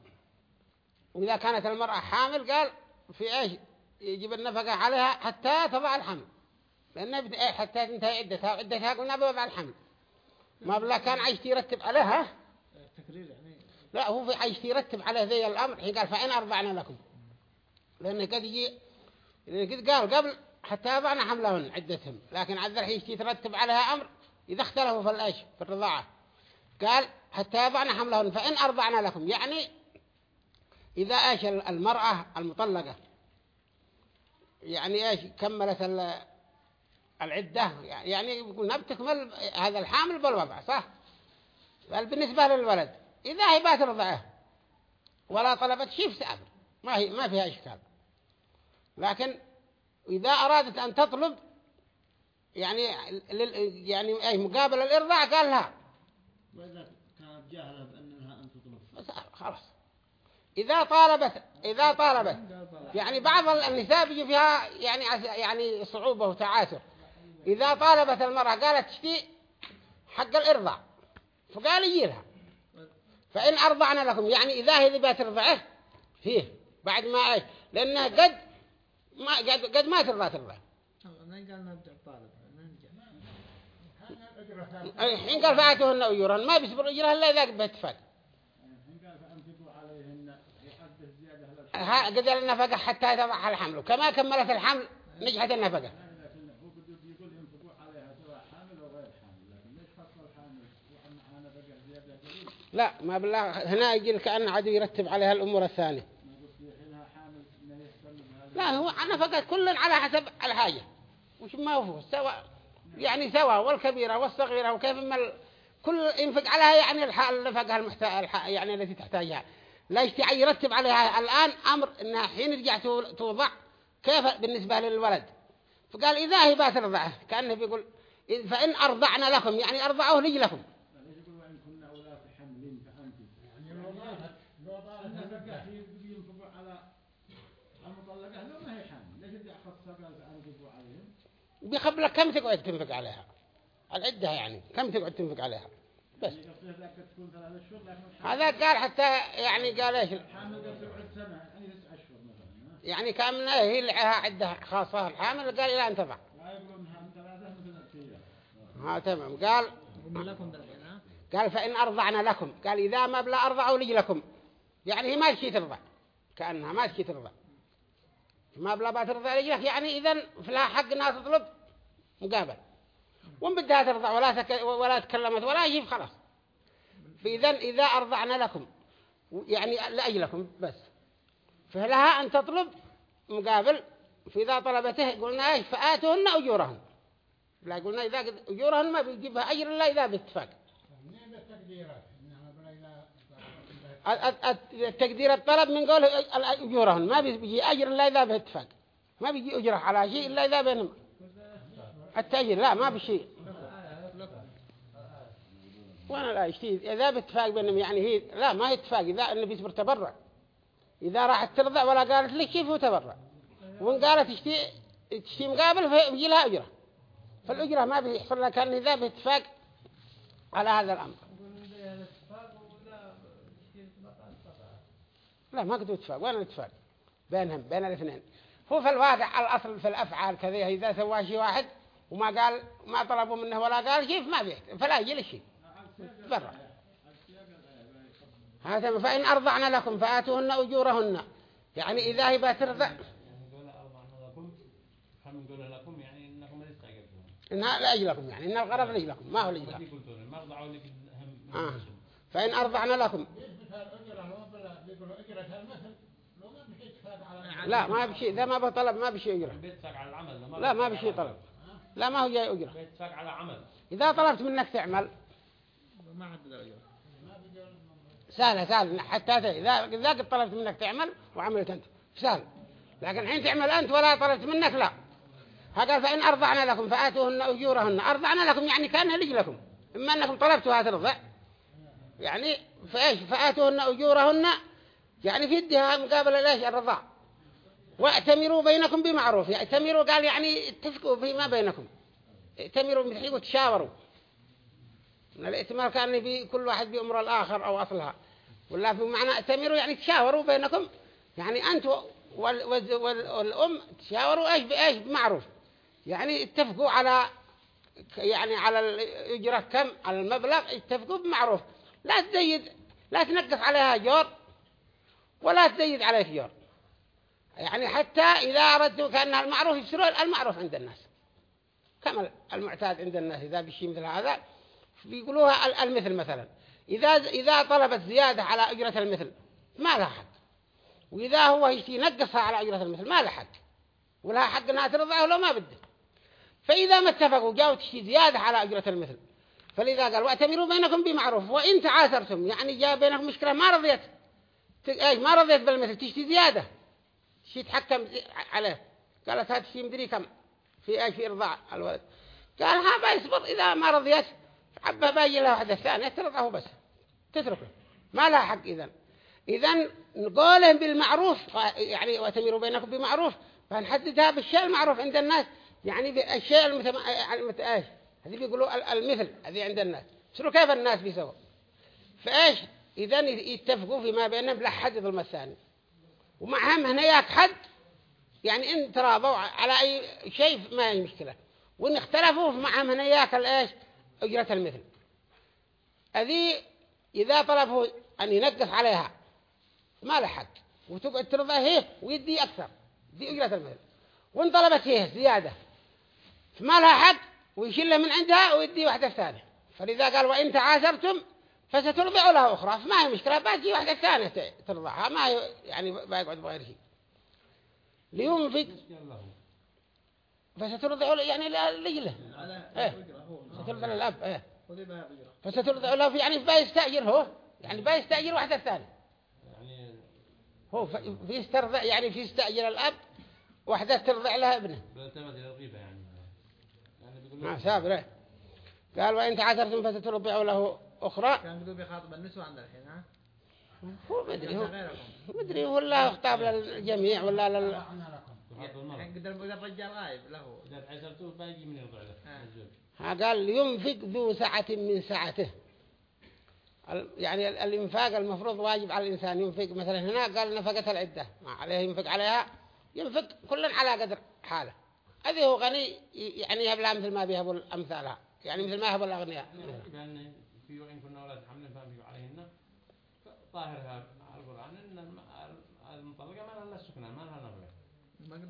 وإذا كانت المرأة حامل قال في إيش؟ يجب النفقة عليها حتى تضع الحمل. لأنها حتى تنتهي عدتها. عدتها قلنا بوضع الحمل. ما بلا كان عايش يرتب عليها. تكرير يعني. لا هو في عايش يرتب على ذي الأمر. حين قال فإن أرضعنا لكم. لأنه قد يجي لأنه قد قال قبل حتى يضعنا حملهن عدتهم لكن عذر الحين يترتب عليها أمر إذا اختلفوا في الإيش في الرضاعة. قال حتى يضعنا حملهن فإن أرضعنا لكم يعني إذا إيش المرأة المطلقة يعني إيش كملت ال- العدة يعني يقولنا بتكمل هذا الحامل بالوضع صح؟ بالنسبة للولد إذا هي بات رضعه ولا طلبت شيء في سأبر ما هي ما فيها إشكال. لكن إذا أرادت أن تطلب يعني لل- يعني أي مقابل الإرضاع قال لها وإذا كانت جاهلة بأن لها أن تطلب. خلاص. إذا طالبت إذا طالبت. يعني بعض النساء بيجي فيها يعني يعني صعوبة وتعاسر. إذا طالبت المرأة قالت تشتي حق الإرضاع فقال يجي لها. فإن أرضعنا لكم يعني إذا هي ذي ترضعه فيه بعد ما إيه لأنه قد ما قد, قد ما ترضى ترضى. الحين قال فآتوهن أجورهن. ما بيصبر أجورها إلا إذا ها قدر النفقة حتى تضعها الحمل. كما كملت الحمل نجحت النفقة لا ما بالله هنا يجي كأن عدو يرتب عليها الأمور الثانية ما قلت في حينها حامل إنه يهتم بهذا لا هو نفقة كل على حسب الحاجة. وش ما هو؟ سواء يعني سواء والكبيرة والصغيرة وكيف ما ال... كل ينفق عليها يعني الح... النفقة المحتاج الح... يعني التي تحتاجها. لا يستطيع يرتب عليها الآن أمر إنها حين رجع تو- توضع؟ كيف بالنسبة للولد؟ فقال إذا هي بات رضعه كأنه بيقول فإن أرضعنا لكم يعني أرضعوه رجلكم ليش يقول وإن كنا أولاد حمل فأنفقوا يعني لو ضالت لو ضالت الزكاة ينفقوا على المطلقة لو ما هي حامل ليش بدي أخصها قال فأنفقوا عليهم بيخبر لك كم تقعد تنفق عليها؟ العدة يعني كم تقعد تنفق عليها؟ بس. يعني هذا قال حتى يعني قال إيش؟ يعني؟ يعني كان هي اللي لها عدة خاصة. الحامل قال لا الأكية ها تمام. قال قال فإن أرضعنا لكم. قال إذا ما بلا أرضعوا رجلكم يعني هي ما تشي ترضع. كأنها ما تشي ترضع. ما بلا بات ترضع رجلك يعني إذن فلها حق أنها تطلب. مقابل. وإن بدها ترضع ولا تك... ولا تكلمت ولا يجيب خلاص. فإذن إذا أرضعنا لكم يعني لأجلكم بس. فلها أن تطلب مقابل فإذا طلبته قلنا إيش فآتوهن أجورهن. لا قلنا إذا أجورهن ما بيجيبها أجر إلا إذا باتفاق منين بالتقديرات إنها بلا إذا الت- الت- تقدير الطلب من قول أجورهن ما بيجي أجر إلا إذا باتفاق ما بيجي أجرة على شيء إلا إذا بينهم. التأجير لا ما بشيء وأنا لا يشتي إذا باتفاق بينهم يعني هي لا ما هي اتفاق إذا أنه بيصبر تبرع. إذا راحت ترضع ولا قالت لك كيف تبرع؟ وإن قالت تشتي تشتي مقابل فيجي لها أجرة. فالأجرة ما بيحصل لها كأن إذا باتفاق على هذا الأمر. لا ما قدوا اتفاق. وين الاتفاق؟ بينهم بين الاثنين. هو في الواقع الأصل في الأفعال كذا إذا سوى شيء واحد وما قال ما طلبوا منه ولا قال كيف ما بيحت فلا يجي له شيء. برا هذا فإن أرضعن لكم فآتوهن أجورهن. يعني إذا هي بترضع يعني أرضعنا يعني إنها لأجلكم يعني. إن الغرض لأجلكم ما هو لأجلكم آه. فإن أرضعن لكم. ما بشي لا ما بشيء. إذا ما بطلب ما بشيء أجرة. لا ما بشيء طلب. لا ما هو جاي بيتفاق على عمل. إذا طلبت منك تعمل. ما حدد الأجر سهلة سهلة. حتى إذا إذا قد طلبت منك تعمل وعملت أنت. سهل. لكن حين تعمل أنت ولا طلبت منك لا. هقال فإن أرضعنا لكم فآتوهن أجورهن. أرضعنا لكم يعني كان لج لكم إما أنكم طلبتها ترضع. يعني فإيش؟ فآتوهن أجورهن يعني في يدها مقابل ليش الرضاع. واعتمروا بينكم بمعروف. يعتمروا قال يعني اتفقوا فيما بينكم. ائتمروا مثل تشاوروا. من الائتمار كان بي كل واحد بأمر الآخر أو أصلها. ولا في معنى ائتمروا يعني تشاوروا بينكم. يعني أنت وال وال وال والأم تشاوروا إيش بإيش بمعروف. يعني اتفقوا على يعني على الإجرة كم على المبلغ اتفقوا بمعروف. لا تزيد لا تنقص عليها جور ولا تزيد عليك جور. يعني حتى إذا أردتوا كأنها المعروف يفسروا المعروف عند الناس. كما المعتاد عند الناس إذا بشي مثل هذا بيقولوها ال- المثل مثلا. إذا إذا طلبت زيادة على أجرة المثل ما لها حق. وإذا هو يشتي ينقصها على أجرة المثل ما لها حق. ولها حق أنها ترضعه لو ما بده. فإذا ما اتفقوا جاءوا تشتي زيادة على أجرة المثل. فلذا قال واعتمروا بينكم بمعروف. وإن تعاثرتم يعني جاء بينكم مشكلة ما رضيت. ما رضيت بالمثل تشتي زيادة. تشتي تحكم زي- عليه. قالت هذا تشتي مدري كم؟ في إيش في إرضاع الولد. قال ها بيصبر إذا ما رضيت. عبه باجي لها واحدة ثانية ترضعه بس. تتركه. ما لها حق إذن. إذن نقولهم بالمعروف يعني وتميروا بينكم بمعروف فنحددها بالشيء المعروف عند الناس. يعني بالشيء المتم... يعني هذه بيقولوا ال- المثل هذه عند الناس. شنو كيف الناس بيسووا؟ فإيش؟ إذن يتفقوا فيما بينهم لا حد يظلم الثاني. ومعهم هنا ياك حد. يعني إن تراضوا على أي شيء ما هي مشكلة. وإن اختلفوا معهم هنا ياك الإيش؟ أجرة المثل. هذه إذا طلبوا أن ينقص عليها ما له حق. وتقعد ترضى هي ويدي أكثر. دي أجرة المثل. وإن طلبت هي زيادة ما لها حق. ويشيلها من عندها ويدي واحدة ثانية. فلذا قال وإن تعاثرتم فسترضع لها أخرى فما هي مشكلة باجي واحدة ثانية ترضعها ما يعني بيقعد بغير شيء لينفق فسترضع له يعني لا- إيه. سترضع للأب إيه. فسترضع له يعني بيستأجر هو يعني بيستأجر واحدة ثانية. هو ف- في استرضع يعني في استأجر الأب واحدة ترضع لها ابنه الغيبة يعني ما سابر. إيه. قال وإن تعثرتم فسترضع له أخرى. كان قدوا بيخاطب النسوة عند الحين ها؟ هو مدري هو غيركم. مدري ولا خطاب للجميع ولا لل الرجال غايب له باجي من يرضع له آه. قال ينفق ذو سعة من سعته. يعني ال- الإنفاق المفروض واجب على الإنسان ينفق مثلا هنا قال نفقة العدة. ما عليه ينفق عليها ينفق كل على قدر حاله. هذه هو غني يعني يهب لها مثل ما بيهبوا أمثالها. يعني مثل ما يهبوا الأغنياء. في وإن كنا أولاد حمل فأنفقوا عليهن ظاهرها على القرآن إن الم- المطلقة ما لها السكنى ما لها نفقة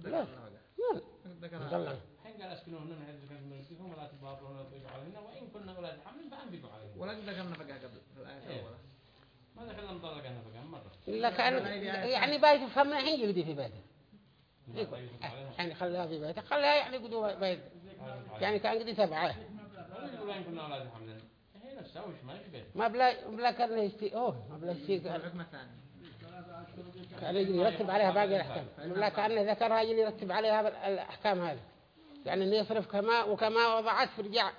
ما طلع. كلام الحين قال اسكنوهن من حيث سكنتم من رزقكم ولا تضاروهن ولا تضيقوا عليهن وإن كنا أولاد حمل فأنفقوا عليهن ولا قدر كان نفقها قبل في الآية إيه. الأولى ما دخلنا مطلقة نفقة مرة إلا كان يعني بايت فما الحين يقضي في بيته يعني خليها في بيته خليها يعني قدوا بيت يعني كان قدي تبعه يقول وإن كنا أولاد حمل وش ما يشبه ما بلا بلا كان يشتي أوه ما بلا يشتي كان يجي يرتب عليها باقي الأحكام. لا كأنه ذكرها يجي يرتب عليها الأحكام هذه. يعني إنه يصرف كما وكما وضعت في رجع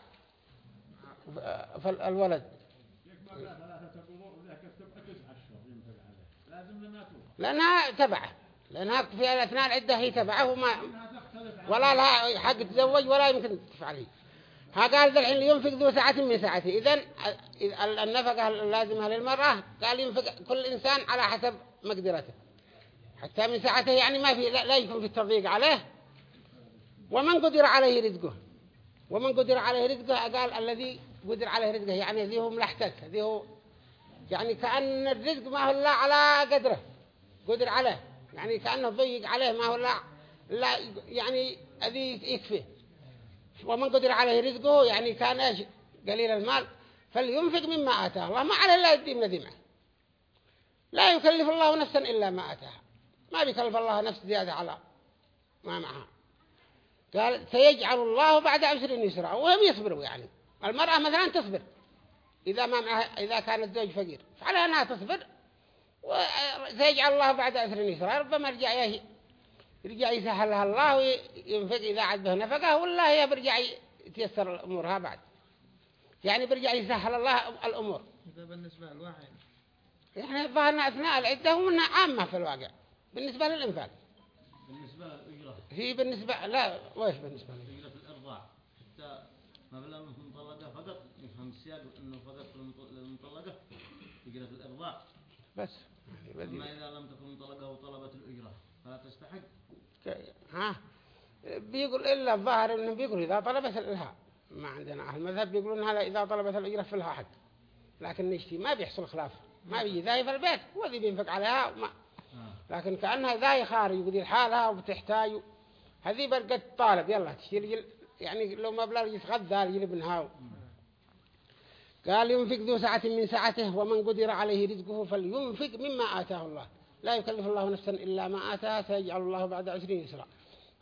فالولد لأنها تبعه. لأنها في أثناء العدة هي تبعه وما ولا لها حق تزوج ولا يمكن تفعله. قال الحين ينفق ذو ساعة من ساعته. إذن النفقة اللازمة للمرأة قال ينفق كل إنسان على حسب مقدرته. حتى من ساعته يعني ما في لا, يكون في التضييق عليه. ومن قدر عليه رزقه. ومن قدر عليه رزقه قال الذي قدر عليه رزقه يعني ذي هو ملحتك ذي هو يعني كأن الرزق ما هو إلا على قدره قدر عليه. يعني كأنه ضيق عليه ما هو لا لا يعني أذي يكفي. ومن قدر عليه رزقه يعني كان إيش؟ قليل المال. فلينفق مما آتاه. الله ما عليه إلا يدي من ذي معه. لا يكلف الله نفسا إلا ما آتاها. ما بيكلف الله نفس زيادة على ما معها. قال سيجعل الله بعد عسر يسرا. وهم يصبروا يعني. المرأة مثلا تصبر. إذا ما معها إذا كان الزوج فقير. فعلى أنها تصبر. وسيجعل الله بعد عسر يسرا. ربما يرجع يه- يرجع يسهلها الله وينفق إذا عاد به نفقه ولا هي برجع يتيسر أمورها بعد. يعني برجع يسهل الله الأمور. هذا بالنسبة للواحد. يعني ظهرنا أثناء العدة ومنها عامة في الواقع. بالنسبة للإنفاق. بالنسبة للأجرة هي بالنسبة لا وإيش بالنسبة لي أجرة الإرضاع. حتى مبلغ المطلقة فقط يفهم السياق أنه فقط للمط- للمطلقة. أجرة الإرضاع. بس. أما إذا لم تكن مطلقة وطلبت الأجرة فلا تستحق. ها؟ بيقول إلا الظاهر إنه بيقول إذا طلبت الإلهاء. ما عندنا أهل المذهب بيقولون هذا إذا طلبت الأجرة في لها حق لكن نشتي ما بيحصل خلاف. ما بيجي ذاي في البيت هو ذي بينفق عليها وما. آه. لكن كأنها ذاي خارج ودي حالها وبتحتاج. هذه برقة طالب يلا تشتري يعني لو مبلغ يتغذى لابنها قال ينفق ذو سعة من سعته ومن قدر عليه رزقه فلينفق مما آتاه الله. لا يكلف الله نفسا إلا ما آتاها سيجعل الله بعد عشرين يسرا.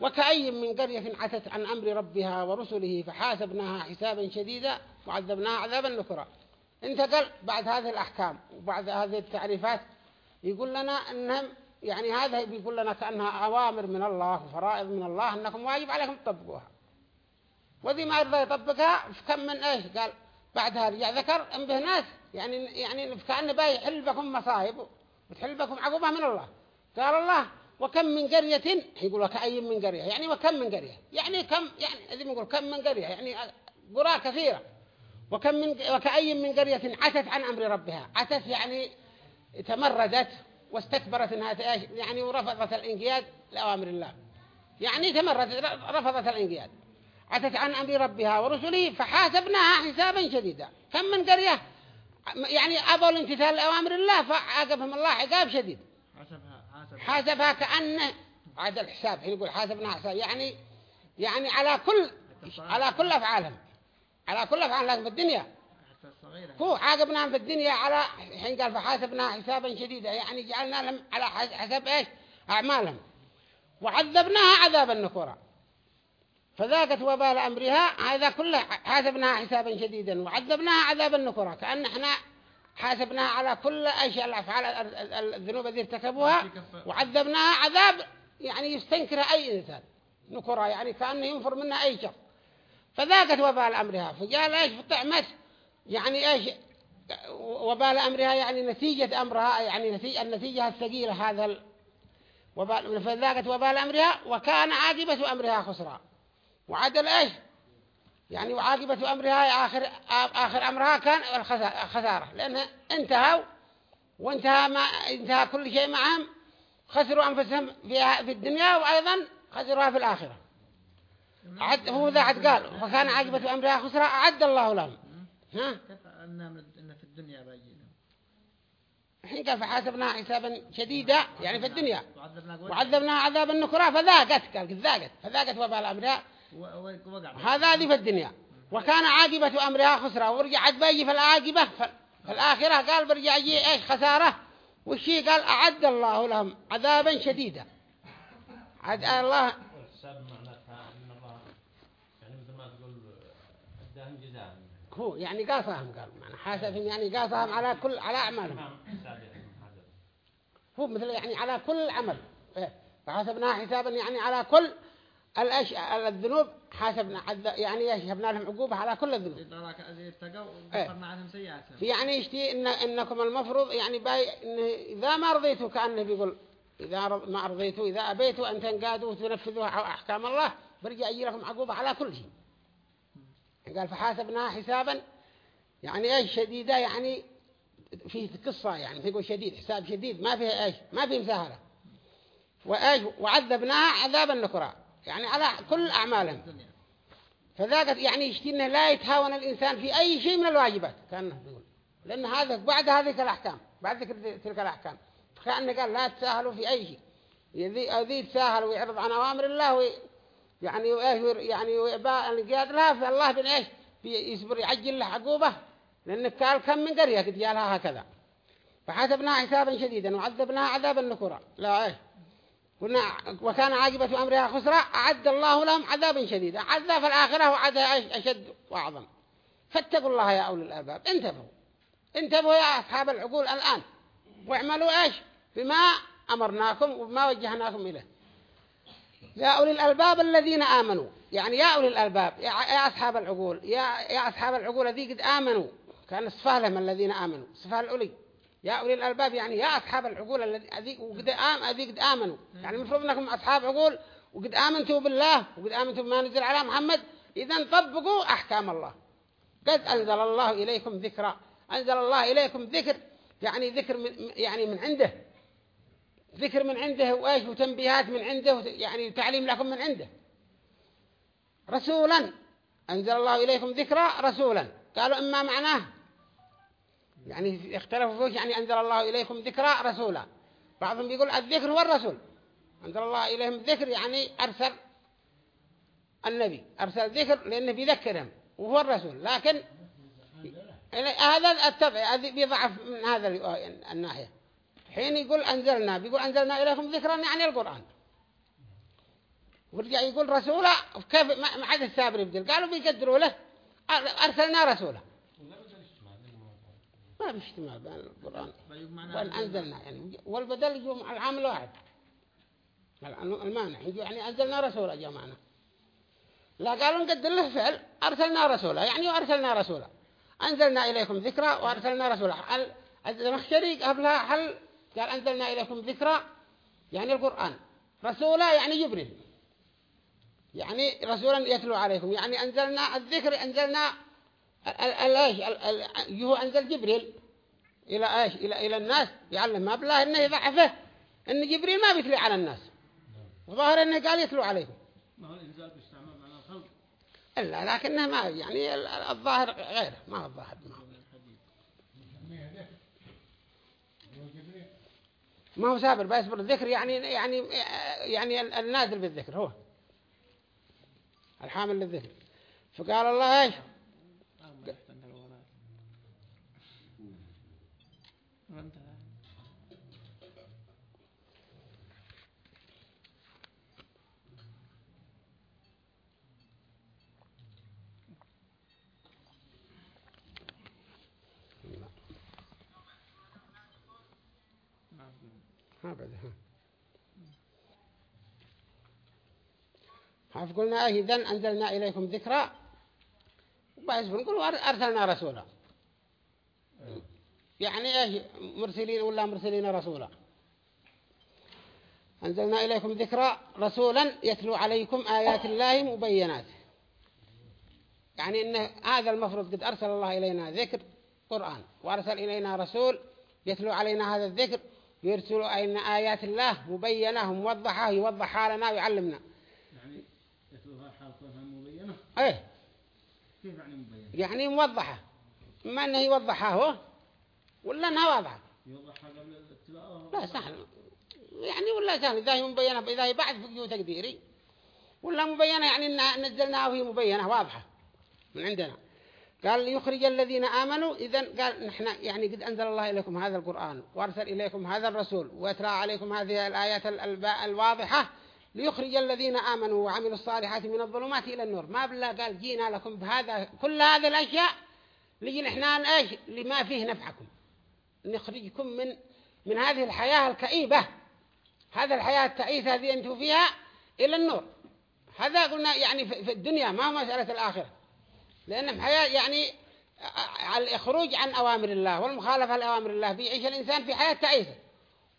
وكأي من قرية عتت عن أمر ربها ورسله فحاسبناها حسابا شديدا وعذبناها عذابا نكرا. انتقل بعد هذه الأحكام وبعد هذه التعريفات يقول لنا أنهم يعني هذا بيقول لنا كأنها أوامر من الله وفرائض من الله أنكم واجب عليكم تطبقوها. وذي ما يرضى يطبقها في كم من إيش؟ قال بعدها رجع ذكر أن به ناس يعني يعني كأنه باي يحل بكم مصايب. وتحل بكم عقوبة من الله. قال الله وكم من قرية؟ يقول وكأي من قرية؟ يعني وكم من قرية؟ يعني كم يعني ما يقول كم من قرية؟ يعني قرى كثيرة. وكم من وكأي من قرية عتت عن أمر ربها؟ عتت يعني تمردت واستكبرت إنها يعني ورفضت الانقياد لأوامر الله. يعني تمردت رفضت الانقياد. عتت عن أمر ربها ورسله فحاسبناها حسابا شديدا. كم من قرية؟ يعني أبوا الامتثال لأوامر الله فعاقبهم الله عقاب شديد. حسبها حسب حاسبها كأنه عاد الحساب حين يقول؟ حاسبناها حساب. يعني يعني على كل على كل أفعالهم. على كل أفعالهم في الدنيا. هو عاقبناهم في الدنيا على حين قال فحاسبناها حسابا شديدا. يعني جعلنا لهم على حس- حسب إيش؟ أعمالهم. وعذبناها عذابا نكورا فذاقت وبال أمرها هذا كله حاسبناها حسابا شديدا وعذبناها عذابا نكورا كأن إحنا حاسبناها على كل إيش الأفعال ال- ال- الذنوب التي ارتكبوها وعذبناها عذاب يعني يستنكرها أي إنسان. نكرة يعني كأنه ينفر منها أي شخص. فذاقت وبال أمرها. فقال إيش؟ فطعمت يعني إيش؟ وبال أمرها يعني نتيجة أمرها يعني نتيجة النتيجة الثقيلة هذا ال- وبال فذاقت وبال أمرها وكان عاقبة أمرها خسرا وعدل إيش يعني وعاقبة أمرها آخر آخر أمرها كان الخسا- الخسارة. لأنها انتهوا وانتهى ما انتهى كل شيء معهم. خسروا أنفسهم فيها في الدنيا وأيضا خسروها في الآخرة. عد هو ذا عد قال فكان عاقبة أمرها خسرا أعد الله لهم. ها؟ كيف إن في الدنيا باجينا الحين قال فحاسبناها حسابا شديدا؟ يعني في الدنيا. وعذبناها عذابا نكرا فذاقت. قال ذاقت. فذاقت وبال أمرها. هذا هذه في الدنيا. وكان عاقبة أمرها خسرا ورجعت بيجي في العاقبة. في الآخرة قال برجع يجي إيش خسارة؟ والشيء قال أعد الله لهم عذابا شديدا. عد الله يعني مثل ما تقول أداهم جزاء. هو يعني قاصهم قال. معنى حاسبهم يعني قاصهم على كل على أعمالهم. هو مثل يعني على كل عمل. إيه. فحسبناها حسابا يعني على كل الأش... الذنوب حاسبنا عد... يعني يشهبنا لهم عقوبة على كل الذنوب. اتقوا إيه. يعني يشتي إن إنكم المفروض يعني باي إن إذا ما رضيتوا كأنه بيقول إذا رض... ما رضيتوا إذا أبيتوا أن تنقادوا وتنفذوا أحكام الله برجع يجي لكم عقوبة على كل شيء. قال فحاسبناها حسابا. يعني إيش شديدة؟ يعني فيه قصة يعني فيه شديد حساب شديد ما فيه إيش ما فيه مساهلة. وإيش؟ وعذبناها عذابا نكرا. يعني على كل أعمالهم. فذاك يعني يشتي انه لا يتهاون الإنسان في أي شيء من الواجبات. كأنه بيقول لأن هذا بعد هذه الأحكام بعد ذكر تلك الأحكام. فكأنه قال لا تساهلوا في أي شيء. يذي يتساهل ويعرض عن أوامر الله وي يعني يعني ويبا القياد لها فالله بن إيش يصبر يعجل له عقوبة. لأن قال كم من قرية قد جالها هكذا. فحسبناها حسابا شديدا وعذبناها عذابا نكرا. لا إيش؟ قلنا وكان عاقبة أمرها خسرا أعد الله لهم عذابا شديدا. عذاب في الآخرة وعذاب أشد وأعظم. فاتقوا الله يا أولي الألباب. انتبهوا. انتبهوا يا أصحاب العقول الآن. واعملوا إيش؟ بما أمرناكم وبما وجهناكم إليه. يا أولي الألباب الذين آمنوا. يعني يا أولي الألباب يا يا أصحاب العقول يا يا أصحاب العقول الذي قد آمنوا. كان الصفة لهم الذين آمنوا. الصفة الأولي. يا أولي الألباب يعني يا أصحاب العقول الذي وقد آم قد آمنوا. يعني المفروض أنكم أصحاب عقول وقد آمنتوا بالله وقد آمنتوا بما نزل على محمد. إذا طبقوا أحكام الله. قد أنزل الله إليكم ذكرى. أنزل الله إليكم ذكر يعني ذكر من يعني من عنده. ذكر من عنده وإيش؟ وتنبيهات من عنده يعني تعليم لكم من عنده. رسولا. أنزل الله إليكم ذكرى رسولا. قالوا إما معناه يعني اختلفوا فيه يعني أنزل الله إليكم ذكرى رسولا. بعضهم بيقول الذكر هو الرسول أنزل الله إليهم الذكر يعني أرسل النبي أرسل ذكر لأنه بيذكرهم وهو الرسول. لكن هذا التبع بيضعف من هذا ال- الناحية. حين يقول أنزلنا بيقول أنزلنا إليكم ذكرا يعني القرآن. ورجع يقول رسولا كيف ما عاد السابر يبدل؟ قالوا بيقدروا له أر- أرسلنا رسولا. ما في اجتماع بين القرآن. معنى وأن أنزلنا يعني والبدل يجوا مع العامل واحد المانع يعني أنزلنا رسولا جاء معنا لا قالوا نقدر له فعل أرسلنا رسولا. يعني أرسلنا رسولا. أنزلنا إليكم ذكرى وأرسلنا رسولا. المخشري قبلها هل قال أنزلنا إليكم ذكرى؟ يعني القرآن. رسولا يعني جبريل. يعني رسولا يتلو عليكم. يعني أنزلنا الذكر أنزلنا ال- ال- ال- إيش؟ ال- ال- هو أنزل جبريل. إلى إيش؟ إلى إلى الناس. يعلم ما بالله إنه يضعفه. إن جبريل ما بيتلي على الناس. وظاهر إنه قال يتلو عليكم ما هو باستعمال معنى الخلق. إلا لكنه ما يعني ال- ال- الظاهر غيره. ما هو الظاهر ما هو. ما هو سابر بيصبر الذكر يعني يعني يعني ال- النازل بالذكر هو. الحامل للذكر. فقال الله إيش؟ ها بعد ها. حاف قلنا إذا أنزلنا إليكم ذكرى. وبعد بنقول وأر- أرسلنا رسولا. يعني إيش مرسلين ولا مرسلين رسولا. أنزلنا إليكم ذكرى رسولا يتلو عليكم آيات الله مبينات. يعني إن هذا المفروض قد أرسل الله إلينا ذكر قرآن. وأرسل إلينا رسول يتلو علينا هذا الذكر يرسل علينا آيات الله مبينة موضحة يوضح حالنا ويعلمنا يعني يتلوها حال كونها مبينة؟ إيه. كيف يعني مبينة؟ يعني موضحة. ما انه يوضحها هو؟ ولا إنها واضحة؟ يوضحها قبل الاتباع لا سهل يعني ولا سهل إذا هي مبينة إذا هي بعد فقه تقديري ولا مبينة يعني نزلناها وهي مبينة واضحة من عندنا. قال يخرج الذين آمنوا إذا قال نحن يعني قد أنزل الله إليكم هذا القرآن وأرسل إليكم هذا الرسول ويتلى عليكم هذه الآيات الواضحة ليخرج الذين آمنوا وعملوا الصالحات من الظلمات إلى النور. ما بالله قال جينا لكم بهذا كل هذه الأشياء لجي نحن إيش؟ لما فيه نفعكم. نخرجكم من من هذه الحياة الكئيبة. هذا الحياة التعيسة هذه أنتم فيها إلى النور. هذا قلنا يعني في الدنيا ما هو مسألة الآخرة. لأن حياة يعني على الخروج عن أوامر الله والمخالفة لأوامر الله بيعيش الإنسان في حياة تعيسة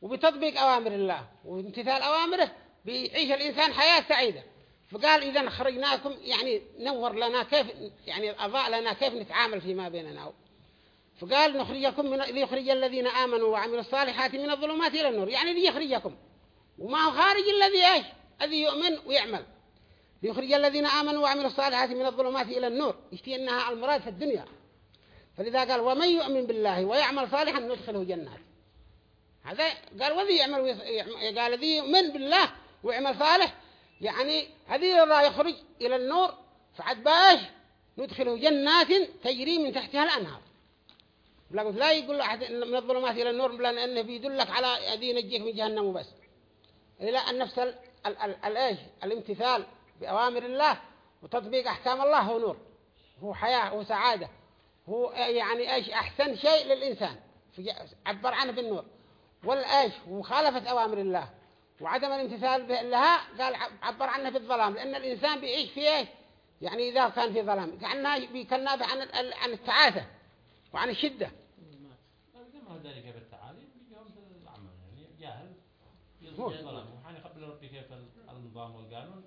وبتطبيق أوامر الله وامتثال أوامره بيعيش الإنسان حياة سعيدة فقال إذا خرجناكم يعني نور لنا كيف يعني أضاء لنا كيف نتعامل فيما بيننا. فقال نخرجكم من ليخرج الذين آمنوا وعملوا الصالحات من الظلمات إلى النور يعني ليخرجكم. وما هو خارج الذي إيش؟ الذي يؤمن ويعمل. ليخرج الذين آمنوا وعملوا الصالحات من الظلمات إلى النور. يشتي أنها المراد في الدنيا؟ فلذا قال ومن يؤمن بالله ويعمل صالحا ندخله جنات. هذا قال وذي يعمل. قال ذي يؤمن بالله ويعمل صالح يعني هذه الله يخرج إلى النور. فعد باش ندخله جنات تجري من تحتها الأنهار. لا لا يقول أحد من الظلمات إلى النور لأنه بيدلك على هذه ينجيك من جهنم وبس. إلى النفس ال ال ال الامتثال. بأوامر الله وتطبيق أحكام الله هو نور هو حياة وسعادة هو يعني إيش أحسن شيء للإنسان عبر عنه بالنور. والإيش؟ ومخالفة أوامر الله وعدم الامتثال لها قال عبر عنه بالظلام لأن الإنسان بيعيش في إيش؟ يعني إذا كان في ظلام كأنه بيكناب عن عن التعاسة وعن الشدة. ما ذلك بالتعاليم بيجيهم العمل يعني جاهل يظلم يعني ربي كيف النظام والقانون؟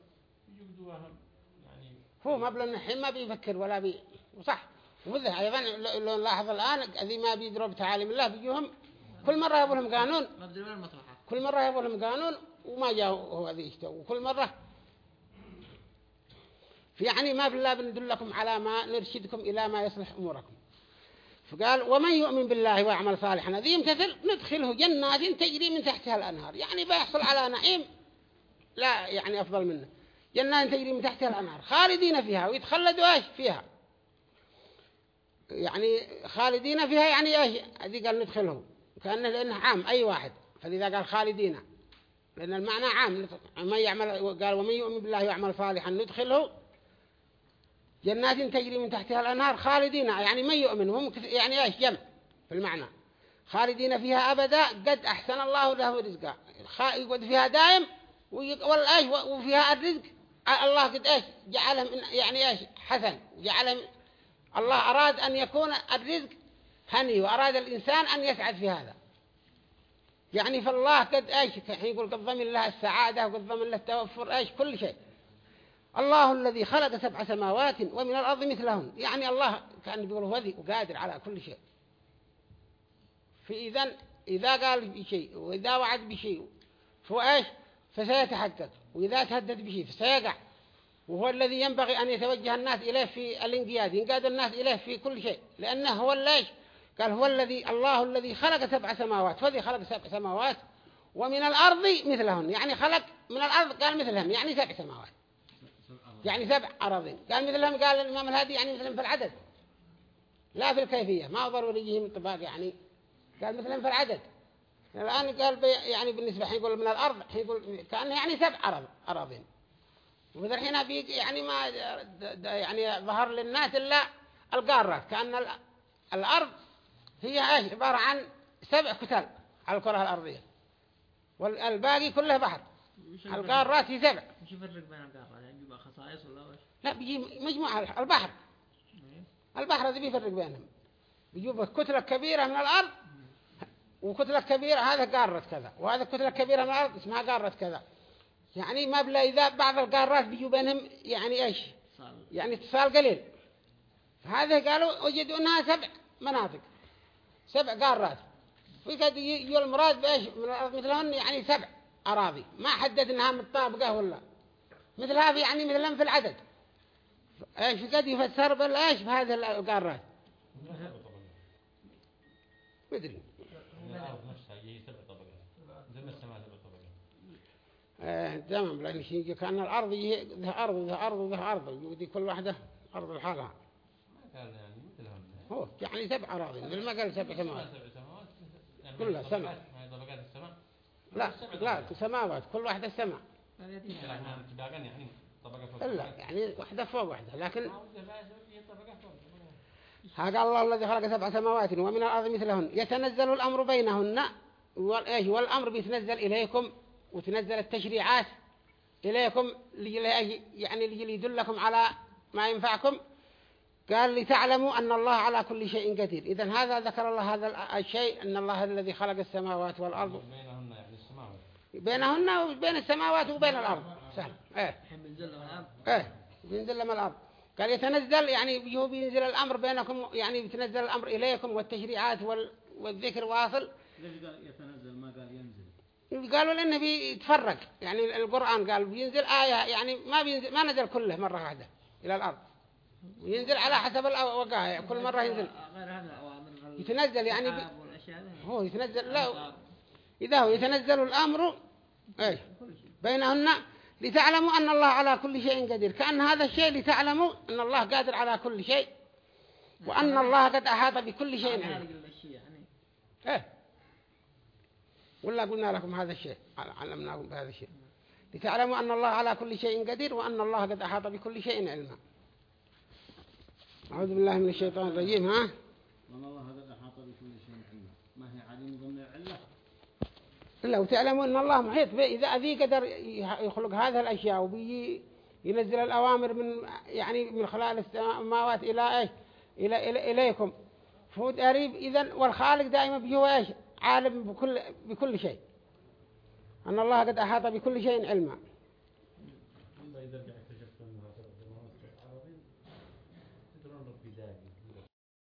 يعني هو ما بلن الحين ما بيفكر ولا بي وصح. وذا أيضا لو نلاحظ الآن الذي ما بيدروا بتعاليم الله بيجوهم كل مرة يبوا لهم قانون. كل مرة يبوا لهم قانون وما جاءوا هو ذي وكل مرة يعني ما بالله بندلكم على ما نرشدكم إلى ما يصلح أموركم. فقال ومن يؤمن بالله ويعمل صالحا ذي يمتثل ندخله جنات تجري من تحتها الأنهار. يعني بيحصل على نعيم لا يعني أفضل منه. جنات تجري من تحتها الأنهار. خالدين فيها ويتخلدوا إيش؟ فيها. يعني خالدين فيها يعني إيش؟ هذه قال ندخلهم. كأنه لأنه عام أي واحد. فلذا قال خالدين. لأن المعنى عام. من يعمل قال ومن يؤمن بالله ويعمل صالحا ندخله جنات تجري من تحتها الأنهار. خالدين. يعني من يؤمن؟ هم يعني إيش؟ جمع في المعنى. خالدين فيها أبدا. قد أحسن الله له رزقا يقعد فيها دائم وفيها الرزق. الله قد إيش؟ جعلهم يعني إيش؟ حسن. جعلهم الله أراد أن يكون الرزق هني وأراد الإنسان أن يسعد في هذا. يعني فالله قد الحين يقول قد ضمن له السعادة وقد ضمن له التوفر إيش؟ كل شيء. الله الذي خلق سبع سماوات ومن الأرض مثلهن يعني الله كان بيقول هو ذي وقادر على كل شيء. فإذا إذا قال بشيء وإذا وعد بشيء فهو إيش؟ فسيتحقق. وإذا تهدد بشيء فسيقع وهو الذي ينبغي أن يتوجه الناس إليه في الانقياد ينقاد الناس إليه في كل شيء لأنه هو الليش؟ قال هو الذي الله الذي خلق سبع سماوات فذي خلق سبع سماوات ومن الأرض مثلهن. يعني خلق من الأرض قال مثلهم يعني سبع سماوات. يعني سبع أراضين قال مثلهم قال الإمام الهادي يعني مثلهم في العدد. لا في الكيفية ما ضروري يجيهم طباق يعني. قال مثلهم في العدد. الآن قال يعني بالنسبة يقول من الأرض يقول كأنه يعني سبع أراض أراضين. ومثل حين بيجي يعني ما يعني ظهر للناس إلا القارات كأن الأرض هي عبارة عن سبع كتل على الكرة الأرضية. والباقي كله بحر. القارات هي سبع. وش يفرق بين القارات يعني يجيب خصائص ولا وش؟ لا بيجي مجموعة البحر. البحر هذا بيفرق بينهم. بيجيب كتلة كبيرة من الأرض وكتلة كبيرة هذا قارة كذا وهذا كتلة كبيرة من الأرض اسمها قارة كذا. يعني ما بلا إذا بعض القارات بيجوا بينهم يعني إيش؟ يعني اتصال قليل. فهذا قالوا وجدوا أنها سبع مناطق سبع قارات. وقد يجوا المراد بإيش؟ من الأرض مثلهن يعني سبع أراضي. ما حدد أنها متطابقة ولا. مثلها في يعني مثلهم في العدد. إيش؟ قد يفسر بالايش بهذه القارات. [laughs] مدري الأرض نفسها هي سبع طبقات زي ما السماء سبع طبقات آه تمام لأن شيء كأن الأرض ذا أرض وذا أرض وذا أرض ودي كل واحدة أرض لحالها يعني هو يعني سبع أراضي مثل ما قال سبع سماوات كلها سماء. طبقات السماء لا لا سماوات كل واحدة سماء لا يعني واحدة فوق واحدة لكن. ها قال الله الذي خلق سبع سماوات ومن الأرض مثلهن يتنزل الأمر بينهن والأمر بيتنزل إليكم وتنزل التشريعات إليكم لي- يعني ليدلكم على ما ينفعكم. قال لتعلموا أن الله على كل شيء قدير. إذا هذا ذكر الله هذا الشيء أن الله الذي خلق السماوات والأرض. بينهن يعني السماوات. بينهن وبين السماوات وبين الأرض. سهل. إيه. الأرض إيه. بينزل لما الأرض قال يتنزل يعني هو بينزل الأمر بينكم يعني بيتنزل الأمر إليكم والتشريعات وال والذكر واصل. ليش قال يتنزل؟ قالوا لأنه بيتفرق يعني القرآن قال بينزل آية يعني ما بينزل ما نزل كله مرة واحدة إلى الأرض. ينزل على حسب الوقائع كل مرة ينزل. يتنزل يعني ب... الألعاب والأشياء ذي. هو يتنزل لا إذا هو يتنزل الأمر شيء. بينهن لتعلموا أن الله على كل شيء قدير. كأن هذا الشيء لتعلموا أن الله قادر على كل شيء وأن الله قد أحاط بكل شيء. يعني. إيه. ولا قلنا لكم هذا الشيء؟ علمناكم بهذا الشيء. لتعلموا أن الله على كل شيء قدير وأن الله قد أحاط بكل شيء علما. أعوذ بالله من الشيطان الرجيم ها؟ وأن الله قد أحاط بكل شيء علما. ما هي عليم ضمن العلة؟ إلا وتعلموا أن الله محيط إذا أذي قدر يخلق هذه الأشياء وبي ينزل الأوامر من يعني من خلال السماوات إلى إيش؟ إلى, إلى إليكم. فهو قريب إذا والخالق دائما بيهو إيش؟ عالم بكل بكل شيء. أن الله قد أحاط بكل شيء علما.